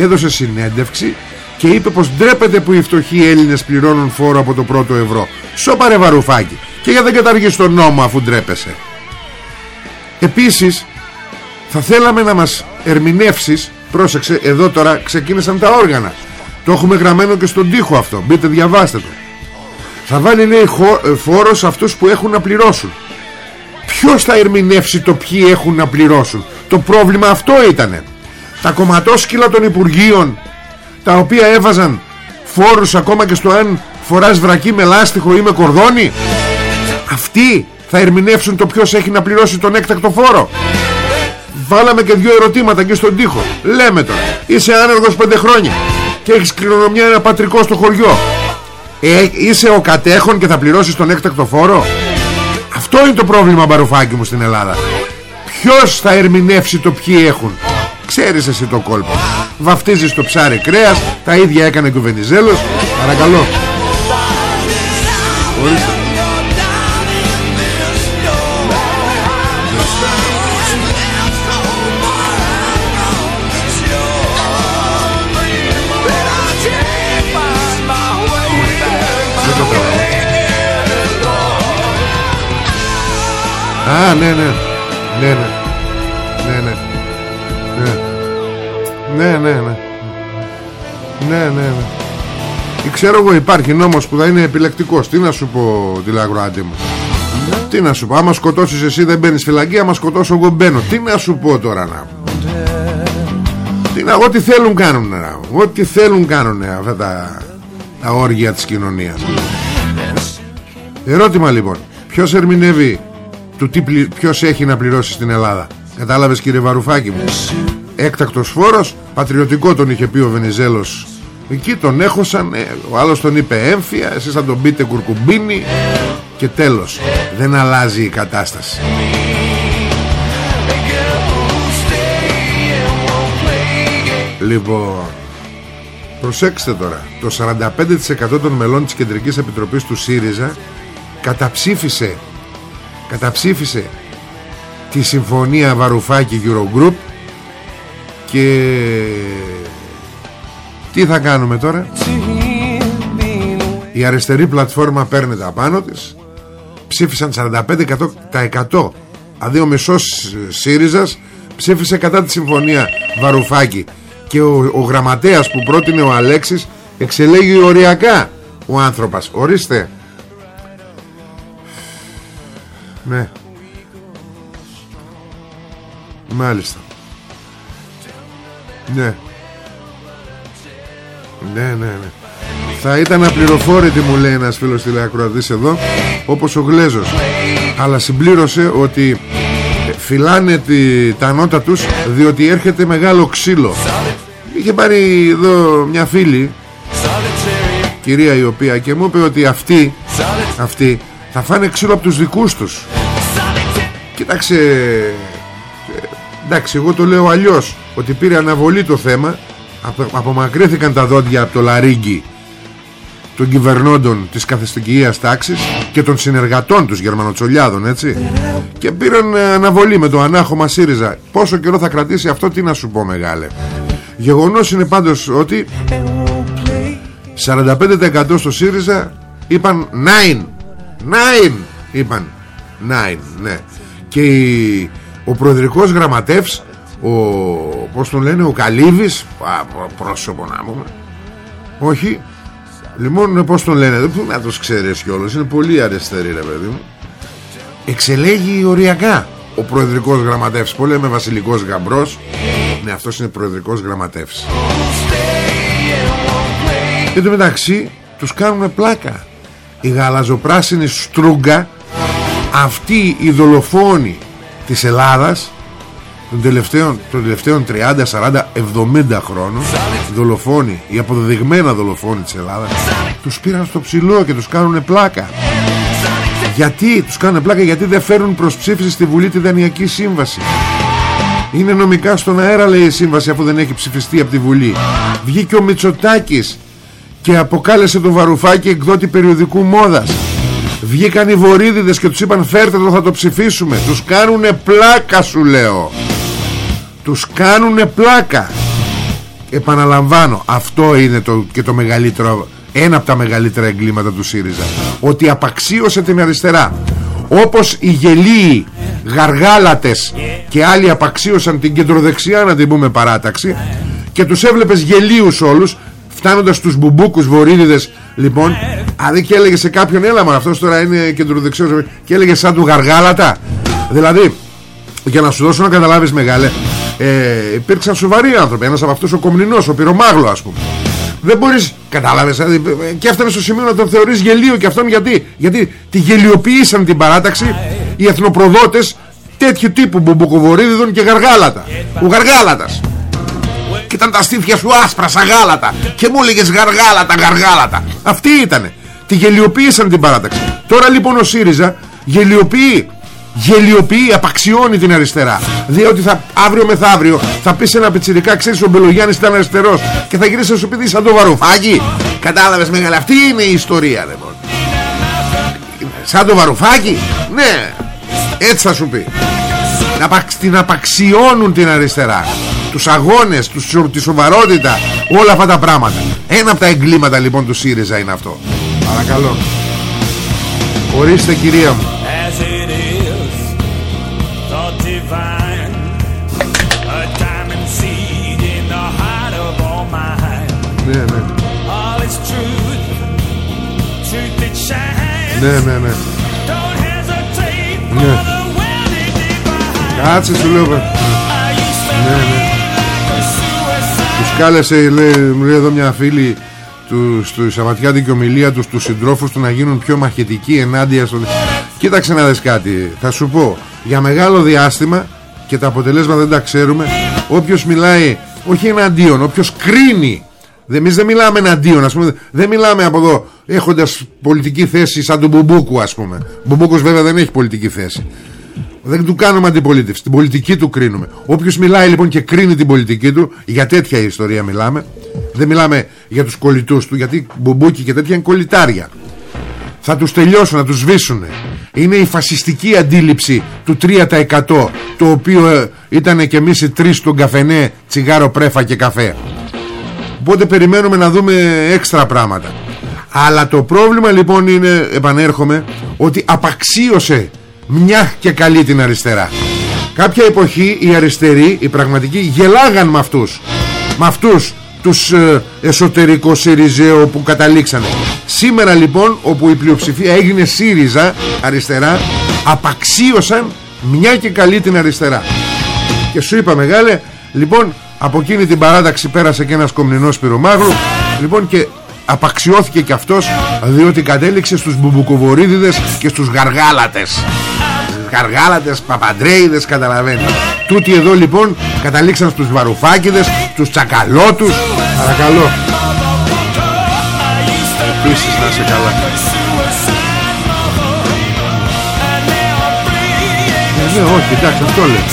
έδωσε συνέντευξη και είπε πως ντρέπεται που οι φτωχοί Έλληνες πληρώνουν φόρο από το πρώτο ευρώ. Σώπαρε Βαρουφάκη και για δεν καταργείς τον νόμο αφού ντρέπεσαι. Επίσης θα θέλαμε να μας ερμηνεύσεις. Πρόσεξε εδώ τώρα ξεκίνησαν τα όργανα. Το έχουμε γραμμένο και στον τοίχο αυτό. Μπείτε διαβάστε το. Θα βάλει λέει ε, φόρο σε αυτούς που έχουν να πληρώσουν. Ποιος θα ερμηνεύσει το ποιοι έχουν να πληρώσουν; Το πρόβλημα αυτό ήτανε Τα κομματόσκυλα των Υπουργείων Τα οποία έβαζαν φόρους ακόμα και στο αν φοράς βρακή με λάστιχο ή με κορδόνι Αυτοί θα ερμηνεύσουν το ποιος έχει να πληρώσει τον έκτακτο φόρο. Βάλαμε και δύο ερωτήματα και στον τοίχο. Λέμε τώρα Είσαι άνεργος πέντε χρόνια Και έχεις κληρονομιά ένα πατρικό στο χωριό. Ε, Είσαι ο κατέχον και θα πληρώσεις τον έκτακτο φόρο; Αυτό είναι το πρόβλημα μπαρουφάκι μου στην Ελλάδα. Ποιος θα ερμηνεύσει το ποιοι έχουν; Ξέρεις εσύ το κόλπο Βαφτίζεις το ψάρι κρέας Τα ίδια έκανε και ο Βενιζέλος Παρακαλώ Ορίστε Α, ναι, ναι. Ναι, ναι. Ναι, ναι. Ναι, ναι, ναι. Ναι, ναι, ναι. Ξέρω εγώ υπάρχει νόμος που θα είναι επιλεκτικός. Τι να σου πω τηλεαγροάτη μου. Τι να σου πω Άμα σκοτώσεις εσύ δεν μπαίνεις φυλακή Άμα σκοτώσω εγώ μπαίνω. Τι να σου πω τώρα να. Τι να Ό,τι θέλουν κάνουν Ό,τι θέλουν κάνουν Αυτά τα, τα όργια της κοινωνίας. Ερώτημα λοιπόν. Ποιος ερμηνεύει του τι ποιος έχει να πληρώσει στην Ελλάδα; Κατάλαβες κύριε Βαρουφάκη μου; Έκτακτος φόρος Πατριωτικό τον είχε πει ο Βενιζέλος. Εκεί τον έχωσαν ε, Ο άλλος τον είπε έμφυα Εσείς θα τον πείτε κουρκουμπίνι Και τέλος Δεν αλλάζει η κατάσταση. Λοιπόν Προσέξτε τώρα. Το 45% των μελών της Κεντρικής Επιτροπής του ΣΥΡΙΖΑ Καταψήφισε καταψήφισε τη συμφωνία Βαρουφάκη Eurogroup και τι θα κάνουμε τώρα; Η αριστερή πλατφόρμα παίρνει τα πάνω της. Ψήφισαν 45% αντί ο μισός ΣΥΡΙΖΑς ψήφισε κατά τη συμφωνία Βαρουφάκη. Και ο, ο γραμματέας που πρότεινε ο Αλέξης εξελέγει οριακά ο άνθρωπος. Ορίστε. Ναι Μάλιστα. Ναι. Ναι ναι ναι. Θα ήταν απληροφόρητη μου λέει ένας φίλος τηλεακροατής εδώ Όπως ο Γλέζος. Αλλά συμπλήρωσε ότι Φυλάνε τη, τα νότα τους Διότι έρχεται μεγάλο ξύλο. Είχε πάρει εδώ μια φίλη Κυρία η οποία και μου είπε ότι αυτοί Αυτοί θα φάνε ξύλο από τους δικούς τους. Κοίταξε Εντάξει εγώ το λέω αλλιώς Ότι πήρε αναβολή το θέμα Απομακρύθηκαν τα δόντια από το λαρίγκι Των κυβερνώντων της καθεστικίας τάξης Και των συνεργατών τους Γερμανοτσολιάδων έτσι. Και πήραν ε, αναβολή με το ανάχωμα ΣΥΡΙΖΑ. Πόσο καιρό θα κρατήσει αυτό τι να σου πω μεγάλε. Γεγονός είναι πάντως ότι 45% στο ΣΥΡΙΖΑ είπαν 9 9 είπαν. 9 ναι. Και ο προεδρικός γραμματεύς ο, πως τον λένε ο Καλύβης πρόσωπο να πούμε. Όχι. Λοιπόν πως τον λένε δεν να τους ξέρεις κιόλας είναι πολύ αριστερή ρε παιδί μου. Εξελέγει οριακά ο προεδρικός γραμματεύς. Που λέμε βασιλικός γαμπρός. Ναι αυτός είναι προεδρικός γραμματεύς. Και το μεταξύ τους κάνουν πλάκα. Η γαλαζοπράσινη στρούγκα αυτή η δολοφόνη της Ελλάδας των τελευταίων, των τελευταίων 30, 40, 70 χρόνων δολοφόνοι, οι αποδεδειγμένα δολοφόνοι της Ελλάδας τους πήραν στο ψηλό και τους κάνουν πλάκα. Γιατί; Τους κάνουν πλάκα γιατί δεν φέρουν προς ψήφιση στη Βουλή τη Δανειακή Σύμβαση. Είναι νομικά στον αέρα λέει η σύμβαση αφού δεν έχει ψηφιστεί από τη Βουλή. Βγήκε ο Μητσοτάκης και αποκάλεσε τον Βαρουφάκη εκδότη περιοδικού μόδας βγήκαν οι βορύδιδες και τους είπαν φέρτε το θα το ψηφίσουμε τους κάνουνε πλάκα σου λέω. Τους κάνουνε πλάκα. Επαναλαμβάνω αυτό είναι το, και το μεγαλύτερο ένα από τα μεγαλύτερα εγκλήματα του ΣΥΡΙΖΑ. Ότι απαξίωσε την αριστερά. Όπως οι γελίοι γαργάλατες και άλλοι απαξίωσαν την κεντροδεξιά να την πούμε παράταξη και τους έβλεπες γελίους όλους φτάνοντας στους μπουμπούκους βορύδιδες λοιπόν αν και έλεγε σε κάποιον έλα μα αυτός τώρα είναι κεντροδεξιός και έλεγε σαν του γαργάλατα δηλαδή για να σου δώσω να καταλάβεις μεγάλε ε, υπήρξαν σοβαροί άνθρωποι. Ένας από αυτούς ο Κομνηνός, ο Πυρομάγλο ας πούμε. Δεν μπορείς, κατάλαβες δηλαδή, και έφτανε στο σημείο να τον θεωρείς γελίο και αυτόν γιατί, γιατί τη γελιοποίησαν την παράταξη οι εθνοπροδότες τέτοιου τύπου μπουμπουκοβορίδιδων και γαργάλατα. Ο γαργάλατας και ήταν τα στήθια σου άσπρα σαν γάλατα. Και μου έλεγες γαργάλατα γαργάλατα. Αυτοί ήτανε. Τη γελιοποίησαν την παράταξη. Τώρα λοιπόν ο ΣΥΡΙΖΑ γελιοποιεί γελιοποιεί, απαξιώνει την αριστερά. Διότι θα, αύριο μεθαύριο θα πεις σε ένα πιτσιρικά ξέρεις ο Μπελογιάννης ήταν αριστερός και θα γυρίσει στο σπίτι σαν το βαρουφάκι κατάλαβες μεγάλα αυτή είναι η ιστορία λοιπόν σαν το βαρουφάκι. Ναι έτσι θα σου πει να, την απαξιώνουν την αριστερά. Τους αγώνες, τους, τη σοβαρότητα όλα αυτά τα πράγματα. Ένα από τα εγκλήματα λοιπόν του ΣΥΡΙΖΑ είναι αυτό. Παρακαλώ. Ορίστε κυρία μου. Ναι ναι. Ναι ναι ναι. Ναι Κάτσε σου λέω Ναι ναι Τους κάλεσε λέει, μου λέει εδώ μια φίλη τους, στη Σαββατιάτικη ομιλία τους τους συντρόφους του να γίνουν πιο μαχητικοί ενάντια στο... Κοίταξε να δεις κάτι Θα σου πω Για μεγάλο διάστημα Και τα αποτελέσματα δεν τα ξέρουμε Όποιος μιλάει όχι εναντίον Όποιος κρίνει Εμείς δεν μιλάμε εναντίον, ας πούμε. Δεν μιλάμε από εδώ έχοντας πολιτική θέση σαν τον Μπουμπούκου, ας πούμε. Ο Μπουμπούκος βέβαια δεν έχει πολιτική θέση. Δεν του κάνουμε αντιπολίτευση. Την πολιτική του κρίνουμε. Όποιος μιλάει λοιπόν και κρίνει την πολιτική του, για τέτοια ιστορία μιλάμε. Δεν μιλάμε για τους κολλητούς του, γιατί Μπουμπούκι και τέτοια είναι κολλητάρια. Θα τους τελειώσουν, να τους σβήσουν. Είναι η φασιστική αντίληψη του 3% το οποίο ε, ήταν και εμείς οι τρεις στον καφενέ, τσιγάρο, πρέφα και καφέ. Οπότε περιμένουμε να δούμε έξτρα πράγματα Αλλά το πρόβλημα λοιπόν είναι Επανέρχομαι Ότι απαξίωσε μια και καλή την αριστερά. Κάποια εποχή οι αριστεροί Οι πραγματικοί γελάγαν με αυτούς. Με αυτούς τους ε, εσωτερικό ΣΥΡΙΖΕΟ που καταλήξανε. Σήμερα λοιπόν όπου η πλειοψηφία έγινε ΣΥΡΙΖΑ αριστερά απαξίωσαν μια και καλή την αριστερά. Και σου είπα μεγάλε λοιπόν από εκείνη την παράταξη πέρασε και ένας κομνηνός πυρομάγλου. Λοιπόν και απαξιώθηκε και αυτός διότι κατέληξε στους μπουμπουκοβορίδιδες και στους γαργάλατες. Γαργάλατες, παπαντρέιδες καταλαβαίνεις. Τούτοι εδώ λοιπόν καταλήξαν στους βαρουφάκιδες στους τσακαλώτους. Παρακαλώ. Επίσης να σε καλά. Ναι, ναι, όχι, εντάξει, αυτό λέει.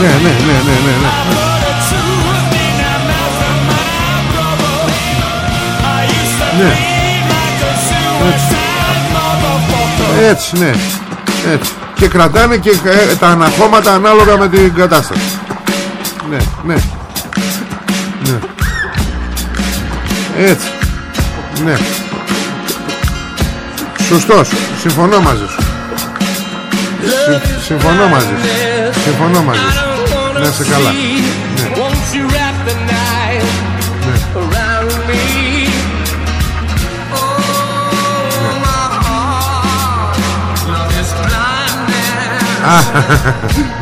Ναι, ναι, ναι, ναι, ναι, ναι. Ναι. Έτσι. Έτσι, ναι. Έτσι. Και κρατάνε και ε, τα αναχώματα ανάλογα με την κατάσταση. Ναι, ναι. Ναι. Έτσι. Ναι. Σωστός. Συμφωνώ μαζί σου. Συμφωνώ μαζί σου Συμφωνώ μαζί σου Να σε καλά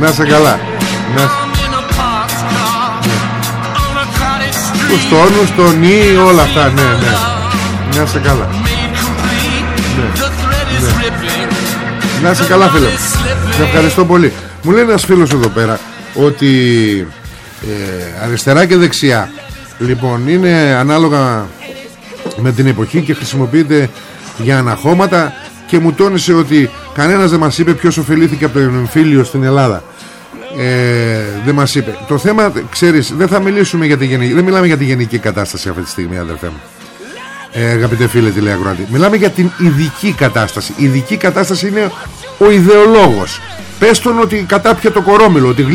Να σε καλά. Να Τους τόνους, το νι, όλα αυτά Ναι, ναι. Να σε καλά. Ναι, ναι. Να είσαι καλά φίλε Σε ευχαριστώ πολύ. Μου λέει ένας φίλος εδώ πέρα Ότι ε, αριστερά και δεξιά Λοιπόν είναι ανάλογα Με την εποχή Και χρησιμοποιείται για αναχώματα Και μου τόνισε ότι Κανένας δεν μας είπε ποιος ωφελήθηκε από το εμφύλιο στην Ελλάδα. Ε, δεν μας είπε. Το θέμα ξέρεις δεν θα μιλήσουμε για τη γενική Δεν μιλάμε για τη γενική κατάσταση αυτή τη στιγμή αδερφέ μου. Ε, αγαπητέ φίλε τηλεακροατή Μιλάμε για την ειδική κατάσταση. Η ειδική κατάσταση είναι ο ιδεολόγος. Πες τον ότι κατάπια το κορόμιλο Ότι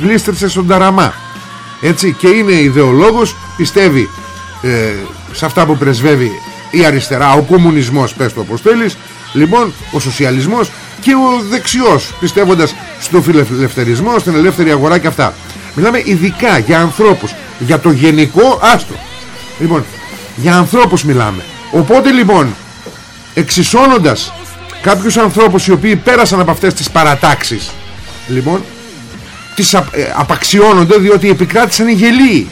γλίστρισε στον ταραμά. Έτσι και είναι ιδεολόγος Πιστεύει ε, σε αυτά που πρεσβεύει η αριστερά Ο κομμουνισμός πες το όπως θέλεις Λοιπόν ο σοσιαλισμός και ο δεξιός Πιστεύοντας στο φιλελευθερισμό Στην ελεύθερη αγορά και αυτά. Μιλάμε ειδικά για ανθρώπους Για το γενικό άστο Λοιπόν για ανθρώπους μιλάμε. Οπότε λοιπόν Εξισώνοντας κάποιους ανθρώπους οι οποίοι πέρασαν από αυτές τις παρατάξεις Λοιπόν Τις α, ε, απαξιώνονται διότι επικράτησαν οι γελοί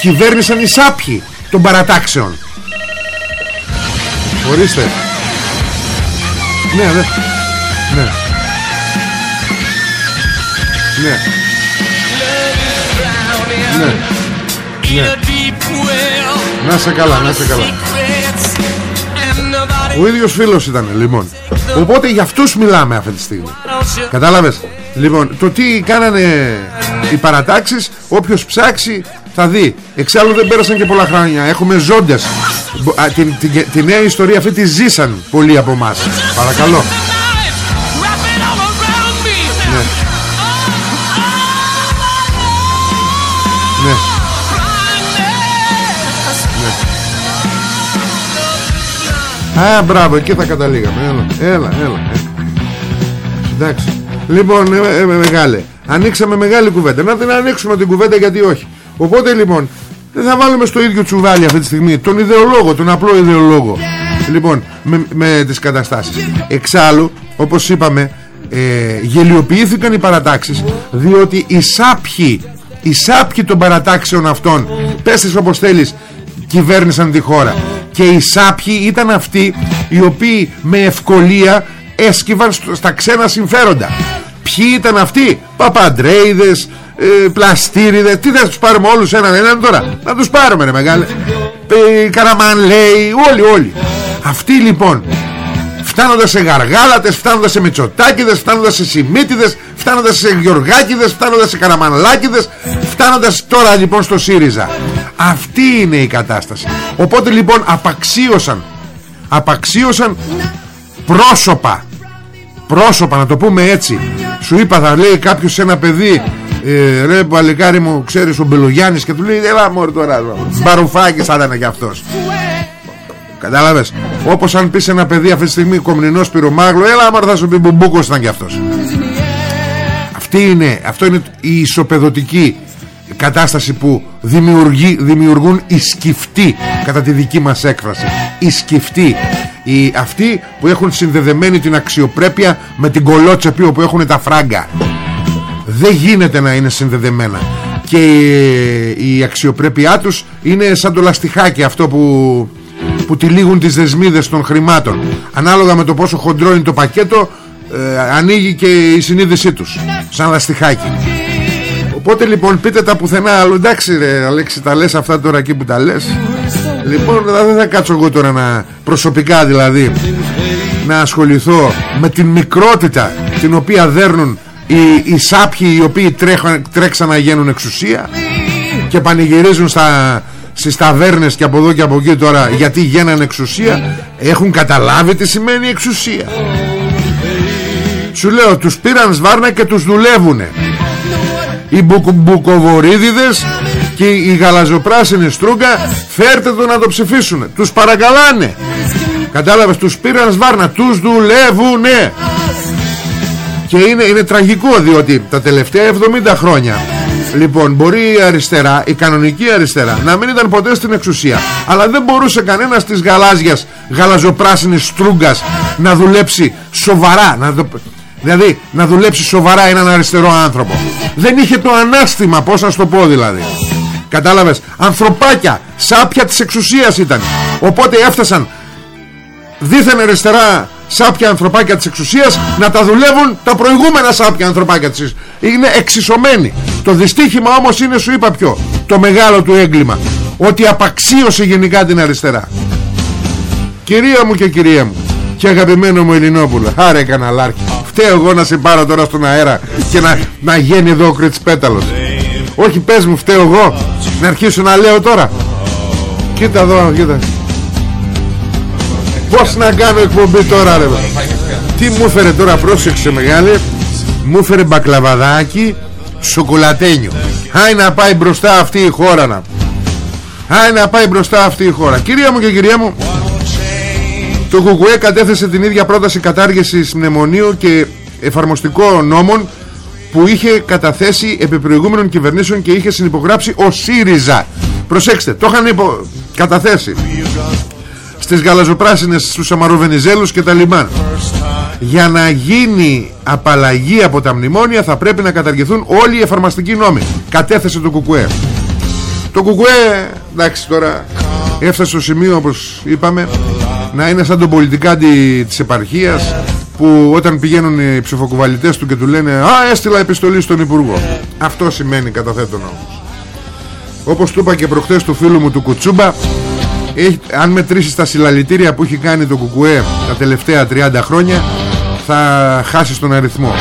Κυβέρνησαν οι σάπιοι των παρατάξεων. Ορίστε Ναι ναι. Ναι. Ναι. Ναι. Ναι να σε καλά, να σε καλά Ο ίδιος φίλος ήταν λοιπόν. Οπότε για αυτούς μιλάμε αυτή τη στιγμή. Κατάλαβες; Λοιπόν το τι κάνανε οι παρατάξεις Όποιος ψάξει θα δει. Εξάλλου δεν πέρασαν και πολλά χρόνια. Έχουμε ζώντες. Την, την, τη νέα ιστορία αυτή τη ζήσαν πολλοί από εμάς. Παρακαλώ Α, μπράβο, εκεί θα καταλήγαμε. Έλα, έλα, έλα. Ε. Εντάξει. Λοιπόν, ε, ε, μεγάλε. Ανοίξαμε μεγάλη κουβέντα. Να την ανοίξουμε την κουβέντα γιατί όχι. Οπότε λοιπόν, δεν θα βάλουμε στο ίδιο τσουβάλι αυτή τη στιγμή τον ιδεολόγο, τον απλό ιδεολόγο. Λοιπόν, με, με τις καταστάσεις. Εξάλλου, όπως είπαμε, ε, γελιοποιήθηκαν οι παρατάξεις διότι οι σάπιοι, οι σάπιοι των παρατάξεων αυτών, πες όπως θέλεις, κυβέρνησαν τη χώρα και οι σάπιοι ήταν αυτοί οι οποίοι με ευκολία έσκυβαν στα ξένα συμφέροντα. Ποιοι ήταν αυτοί; Παπαντρέιδες ε, πλαστήριδες. Τι θα τους πάρουμε όλους έναν έναν τώρα; Να τους πάρουμε ρε μεγάλε. Ε, Καραμανλέοι όλοι όλοι. Αυτοί λοιπόν φτάνοντας σε γαργάλατες, φτάνοντας σε μητσοτάκιδες, φτάνοντας σε σημίτιδες, φτάνοντας σε γιοργάκιδες, φτάνοντας σε καραμανλάκιδες, φτάνοντας τώρα λοιπόν στο ΣΥΡΙΖΑ. Αυτή είναι η κατάσταση. Οπότε λοιπόν απαξίωσαν, απαξίωσαν πρόσωπα, πρόσωπα να το πούμε έτσι. Σου είπα θα λέει κάποιος σε ένα παιδί ε, ρε παλικάρι μου ξέρεις ο Μπελογιάννης και του λέει έλα μωρή τώρα μπαρουφάκι θα ήταν και αυτός Κατάλαβες; Όπως αν πεις ένα παιδί αυτή τη στιγμή Κομνηνός πυρομάγλο Έλα άμα θα σου πει μπουμπούκος ήταν κι αυτός Αυτή είναι Αυτό είναι η ισοπεδωτική κατάσταση που δημιουργεί, δημιουργούν οι σκυφτοί κατά τη δική μας έκφραση. Οι σκυφτοί. Οι, αυτοί που έχουν συνδεδεμένη την αξιοπρέπεια με την κολότσεπη όπου έχουν τα φράγκα. Δεν γίνεται να είναι συνδεδεμένα. Και η αξιοπρέπειά τους είναι σαν το λαστιχάκι αυτό που, που τυλίγουν τις δεσμίδες των χρημάτων. Ανάλογα με το πόσο χοντρό είναι το πακέτο ε, ανοίγει και η συνείδησή τους σαν λαστιχάκι οπότε λοιπόν πείτε τα πουθενά. Άλλο εντάξει ρε Αλέξη τα λες αυτά τώρα εκεί που τα λες. Λοιπόν δεν θα κάτσω εγώ τώρα να προσωπικά δηλαδή να ασχοληθώ με την μικρότητα την οποία δέρνουν οι, οι σάπιοι οι οποίοι τρέχαν, τρέξαν να γίνουν εξουσία και πανηγυρίζουν στα, στις ταβέρνες και από εδώ και από εκεί τώρα γιατί γίνανε εξουσία. Έχουν καταλάβει τι σημαίνει εξουσία. Σου λέω τους πήραν σβάρνα και τους δουλεύουνε οι μπουκοβορίδιδες και η γαλαζοπράσινη στρούγκα φέρτε το να το ψηφίσουν τους παρακαλάνε. Κατάλαβες τους πήραν σβάρνα τους δουλεύουνε. Και είναι, είναι τραγικό διότι τα τελευταία 70 χρόνια Λοιπόν μπορεί η αριστερά Η κανονική αριστερά Να μην ήταν ποτέ στην εξουσία Αλλά δεν μπορούσε κανένας της γαλάζιας Γαλαζοπράσινης στρούγκας Να δουλέψει σοβαρά να Δηλαδή να δουλέψει σοβαρά έναν αριστερό άνθρωπο Δεν είχε το ανάστημα Πώς να το πω δηλαδή Κατάλαβες Ανθρωπάκια Σάπια της εξουσίας ήταν Οπότε έφτασαν Δίθεν αριστερά σάπια ανθρωπάκια της εξουσίας να τα δουλεύουν τα προηγούμενα σάπια ανθρωπάκια της εξουσίας. Είναι εξισωμένοι. Το δυστύχημα όμως είναι σου είπα πιο το μεγάλο του έγκλημα ότι απαξίωσε γενικά την αριστερά. Κυρία μου και κυρία μου και αγαπημένο μου Ελληνόπουλο Άρε καναλάρχη Φταίω εγώ να σε πάρω τώρα στον αέρα Και να, να γίνει εδώ ο Κρυτσπέταλος Όχι πες μου φταίω εγώ Να αρχίσω να λέω τώρα. Κοίτα εδώ κοίτα. Πώς να κάνω εκπομπή τώρα ρε. Τι μου έφερε τώρα πρόσεξε μεγάλη. Μου έφερε μπακλαβαδάκι Σοκολατένιο. Χάει να πάει μπροστά αυτή η χώρα να. Χάει να πάει μπροστά αυτή η χώρα. Κυρία μου και κυρία μου Το Κουκουέ κατέθεσε την ίδια πρόταση κατάργησης μνημονίου και εφαρμοστικών νόμων που είχε καταθέσει επί προηγούμενων κυβερνήσεων και είχε συνυπογράψει ο ΣΥΡΙΖΑ. Προσέξτε, το είχαν υπο... καταθέσει. Στις γαλαζοπράσινες στους Αμαροβενιζέλους και τα λιμάν για να γίνει απαλλαγή από τα μνημόνια θα πρέπει να καταργηθούν όλοι οι εφαρμαστικοί νόμοι. Κατέθεσε το Κουκουέ το Κουκουέ εντάξει τώρα έφτασε στο σημείο όπως είπαμε να είναι σαν τον πολιτικάντη της επαρχίας που όταν πηγαίνουν οι ψηφοκουβαλιτές του και του λένε «Α, έστειλα επιστολή στον Υπουργό». Αυτό σημαίνει καταθέτω νόμος. Όπως του είπα και προχθές του φίλου μου του Κουτσούμπα, έχει, αν μετρήσεις τα συλλαλητήρια που έχει κάνει το Κουκουέ τα τελευταία 30 χρόνια θα χάσεις τον αριθμό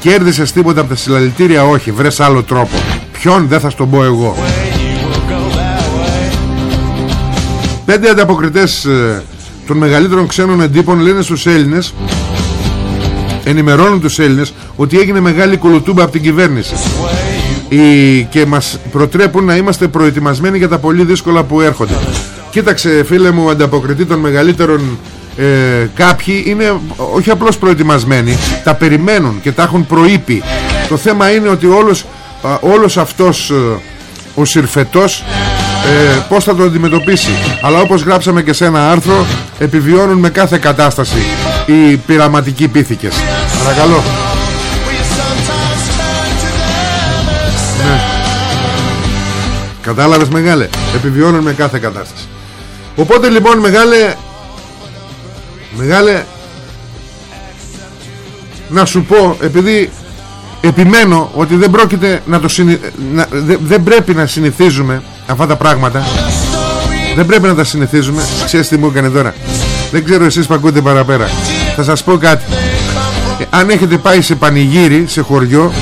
κέρδισες τίποτα από τα συλλαλητήρια όχι βρες άλλο τρόπο ποιον δεν θα στον πω εγώ πέντε ανταποκριτές ε, των μεγαλύτερων ξένων εντύπων λένε στους Έλληνες ενημερώνουν τους Έλληνες ότι έγινε μεγάλη κολοτούμπα από την κυβέρνηση. Και μας προτρέπουν να είμαστε προετοιμασμένοι για τα πολύ δύσκολα που έρχονται. Κοίταξε φίλε μου ανταποκριτή των μεγαλύτερων ε, Κάποιοι είναι όχι απλώς προετοιμασμένοι Τα περιμένουν και τα έχουν προείπει. Το θέμα είναι ότι όλος, όλος αυτός ε, ο συρφετός ε, Πώς θα το αντιμετωπίσει. Αλλά όπως γράψαμε και σε ένα άρθρο Επιβιώνουν με κάθε κατάσταση Οι πειραματικοί πίθηκες. Παρακαλώ. Ναι. Κατάλαβες μεγάλε; Επιβιώνουν με κάθε κατάσταση. Οπότε λοιπόν μεγάλε Μεγάλε Να σου πω Επειδή επιμένω ότι δεν πρόκειται να το να... δεν πρέπει να συνηθίζουμε αυτά τα πράγματα δεν πρέπει να τα συνηθίζουμε. Ξέρεις τι μου έκανε τώρα; Δεν ξέρω εσείς που ακούτε παραπέρα. Θα σας πω κάτι. Ε, αν έχετε πάει σε πανηγύρι σε χωριό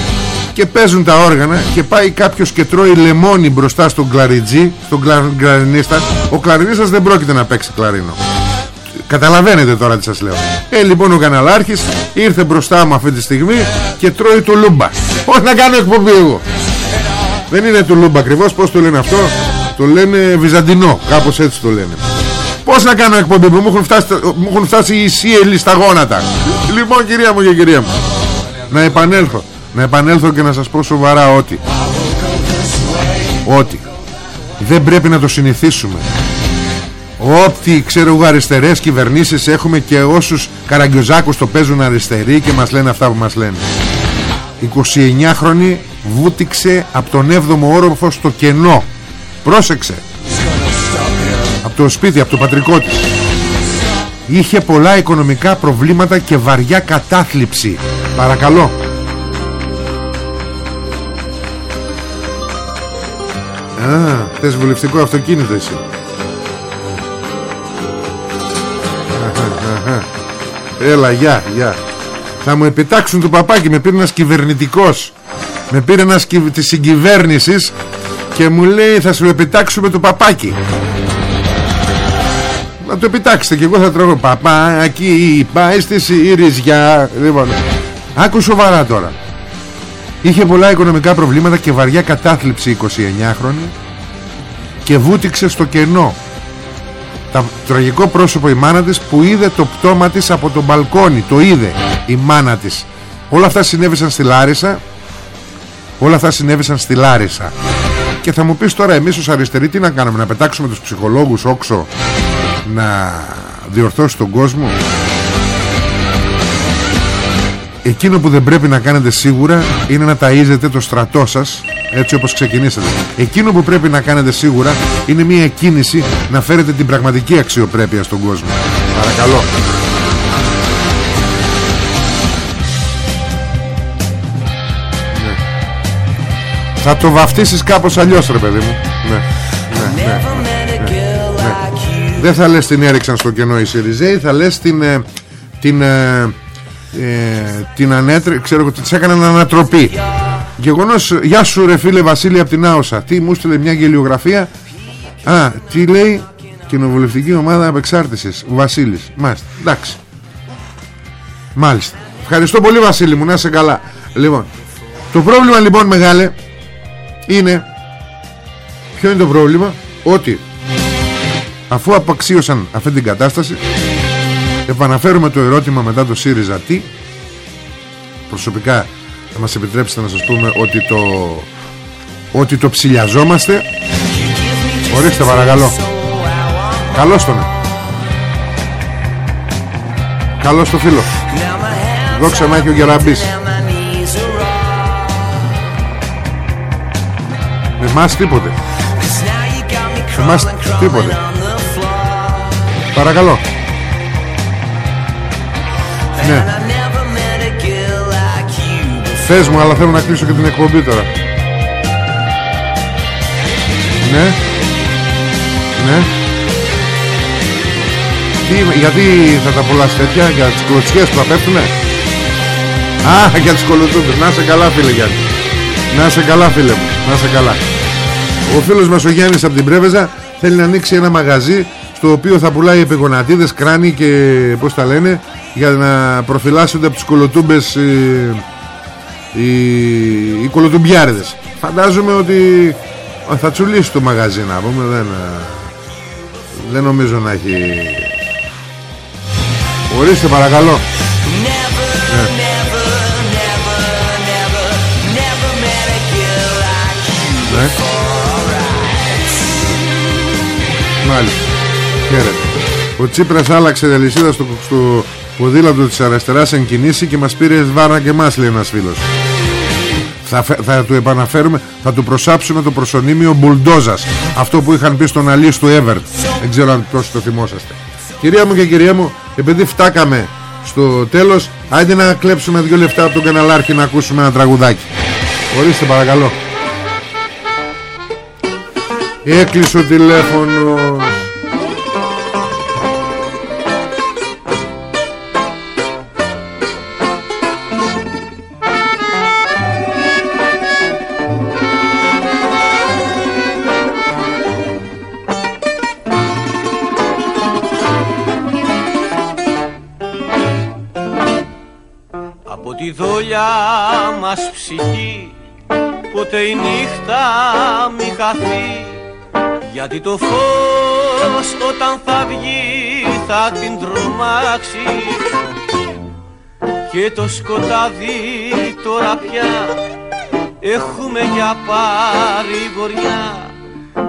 και παίζουν τα όργανα και πάει κάποιος και τρώει λεμόνι μπροστά στον κλαριτζή στον κλαρινίστα ο κλαρινίστας δεν πρόκειται να παίξει κλαρίνο. Καταλαβαίνετε τώρα τι σας λέω. Ε λοιπόν ο καναλάρχης ήρθε μπροστά μου αυτή τη στιγμή και τρώει το λούμπα. Πώς να κάνω εκπομπή εγώ; Δεν είναι το λούμπα ακριβώς πως το λένε αυτό; Το λένε βυζαντινό κάπως έτσι το λένε. Πώς να κάνω εκπομπή που μου έχουν φτάσει, μου έχουν φτάσει οι σύελοι στα γόνατα. Λοιπόν κυρία μου και κυρία μου Να επανέλθω να επανέλθω και να σας πω σοβαρά ότι ότι δεν πρέπει να το συνηθίσουμε. Όποιοι ξέρω εγώ αριστερές κυβερνήσεις έχουμε και όσους καραγκιόζάκους το παίζουν αριστεροί και μας λένε αυτά που μας λένε. 29χρονη βούτυξε από τον 7ο όροφο στο κενό. Πρόσεξε. Από το σπίτι, από το πατρικό της. Είχε πολλά οικονομικά προβλήματα και βαριά κατάθλιψη. Παρακαλώ. Α, θες βουλευτικό αυτοκίνητο εσύ. Έλα, γεια, γεια. Θα μου επιτάξουν το παπάκι Με πήρε ένας κυβερνητικός Με πήρε ένας κυ... της συγκυβέρνησης Και μου λέει θα σου επιτάξουμε το παπάκι Να το επιτάξετε Και εγώ θα τρώω παπάκι Πάει στη Σύριζια Λοιπόν Άκου σοβαρά τώρα Είχε πολλά οικονομικά προβλήματα και βαριά κατάθλιψη 29χρονη και βούτυξε στο κενό. Τα, τραγικό πρόσωπο η μάνα της που είδε το πτώμα της από το μπαλκόνι. Το είδε η μάνα της. Όλα αυτά συνέβησαν στη Λάρισα. Όλα αυτά συνέβησαν στη Λάρισα. Και θα μου πεις τώρα εμείς ως αριστεροί τι να κάνουμε, να πετάξουμε τους ψυχολόγους όξο να διορθώσει τον κόσμο; Εκείνο που δεν πρέπει να κάνετε σίγουρα είναι να ταΐζετε το στρατό σας έτσι όπως ξεκινήσατε. Εκείνο που πρέπει να κάνετε σίγουρα είναι μια κίνηση να φέρετε την πραγματική αξιοπρέπεια στον κόσμο. Παρακαλώ. Θα το βαφτίσεις κάπως αλλιώς ρε παιδί μου. Ναι. Ναι, ναι, ναι. Δεν θα λες την έριξαν στο κενό οι Σιριζέοι, θα λες την... Ε, την ε, ε, την ανέτρε, ξέρω ότι της έκαναν ανατροπή. Γεγονός γεια σου ρε φίλε Βασίλη από την Άωσα τι μου στείλε μια γελιογραφία. Α τι λέει; Κοινοβουλευτική ομάδα απεξάρτησης ο Βασίλης. Μάλιστα. Εντάξει. Μάλιστα. Ευχαριστώ πολύ Βασίλη μου. Να είσαι καλά. Λοιπόν το πρόβλημα λοιπόν μεγάλε είναι ποιο είναι το πρόβλημα; Ότι αφού απαξίωσαν αυτή την κατάσταση επαναφέρουμε το ερώτημα μετά το ΣΥΡΙΖΑ. Τι; Προσωπικά θα μας επιτρέψετε να σας πούμε ότι το ότι το ψηλιαζόμαστε. Ορίστε παρακαλώ. Καλώς τον. Καλώς το φίλο. Δόξα να έχει ο Γεραμπής εμάς τίποτε. Εμάς τίποτε. Παρακαλώ. Ναι. Θες μου αλλά θέλω να κλείσω και την εκπομπή τώρα. Ναι. Ναι. Τι, Γιατί θα τα πουλάς τέτοια Για τις κλωτσιές που θα πέφτουνε; Α για τις κολοτούμπες. Να σε καλά φίλε Γιάννη. Να σε καλά φίλε μου. Να σε καλά Ο φίλος μας ο Γιάννης από την Πρέβεζα Θέλει να ανοίξει ένα μαγαζί Στο οποίο θα πουλάει επιγονατίδες, κράνη και πώς τα λένε για να προφυλάσσονται από τις κολοτούμπες οι, οι, οι κολοτουμπιάριδες. Φαντάζομαι ότι θα τσουλήσει το μαγαζί να πούμε δεν, δεν νομίζω να έχει. Ορίστε παρακαλώ. Ναι. Ναι. Μάλιστα Χαίρετε. Ο Τσίπρας άλλαξε δελισίδα στο, στο ποδήλατο της αριστεράς εν κινήσει και μας πήρε βάρα και μας λέει ένας φίλος. Θα, θα του επαναφέρουμε θα του προσάψουμε το προσωνύμιο Μπουλντόζας. Αυτό που είχαν πει στον Αλή του Εύερτ. Δεν ξέρω αν τόσο το θυμόσαστε. Κυρία μου και κυρία μου επειδή φτάκαμε στο τέλος άντε να κλέψουμε δύο λεφτά από τον καναλάρχη να ακούσουμε ένα τραγουδάκι. Ορίστε παρακαλώ έκλεισε ο τηλέφωνος. Μας ψυχή ποτέ η νύχτα μη χαθεί γιατί το φως όταν θα βγει θα την τρομάξει. Και το σκοτάδι τώρα πια έχουμε για παρηγοριά.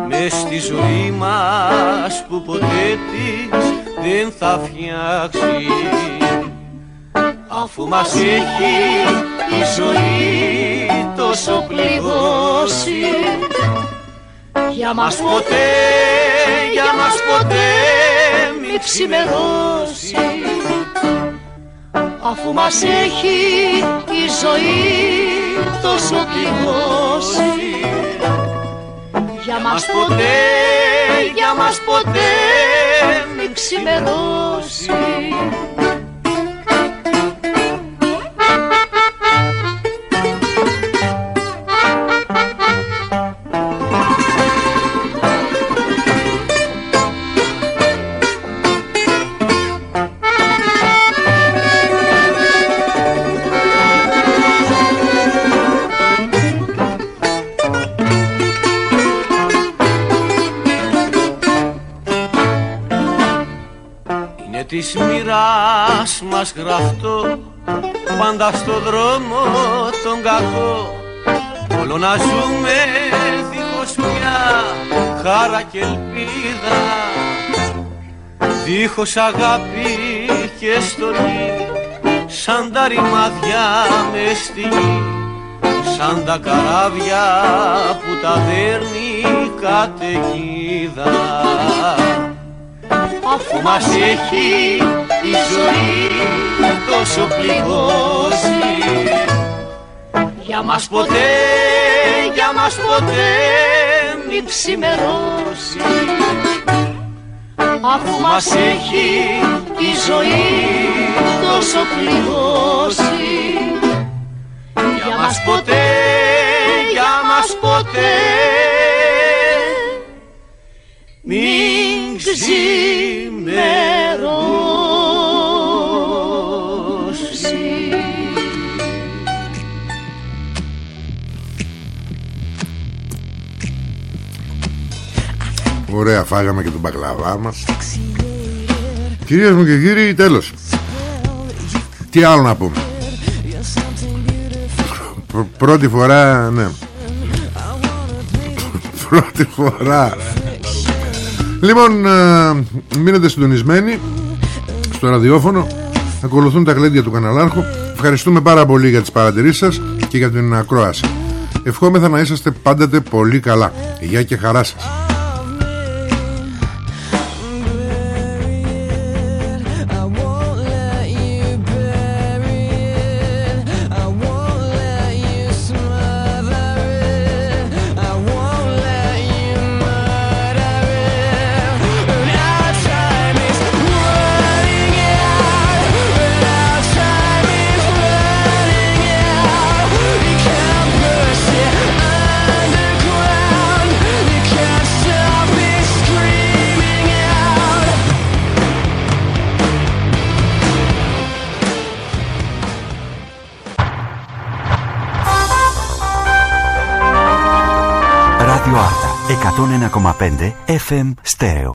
Μες και στη ζωή μας που ποτέ της δεν θα φτιάξει. Αφού μας έχει η ζωή τόσο πληγώσει για μας ποτέ, για μας ποτέ μη ξημερώσει. Αφού μας έχει η ζωή τόσο πληγώσει. Για μας ποτέ, για μας ποτέ μη ξημερώσει της μοίρας μας γραφτό πάντα στο δρόμο τον κακό. Όλο να ζούμε δίχως μια χάρα και ελπίδα. Δίχως αγάπη και στολή σαν τα ρημάδια μες στη γη. Σαν τα καράβια που τα δέρνει καταιγίδα αφού μας έχει η ζωή τόσο πληγώσει για μας ποτέ, για μας ποτέ μην ξημερώσει αφού μας έχει η ζωή τόσο πληγώσει για μας ποτέ, για μας ποτέ μην ξημερώσει. Ωραία φάγαμε και τον μπακλαβά μας. Κυρίες μου και κύριοι τέλος. Τι άλλο να πούμε. Πρω- Πρώτη φορά ναι. Πρώτη φορά. Λοιπόν ε, Μείνετε συντονισμένοι Στο ραδιόφωνο. Ακολουθούν τα γλέντια του καναλάρχου. Ευχαριστούμε πάρα πολύ για τις παρατηρήσεις σας Και για την ακρόαση. Ευχόμεθα να είσαστε πάντοτε πολύ καλά. Γεια και χαρά σας FM Stereo.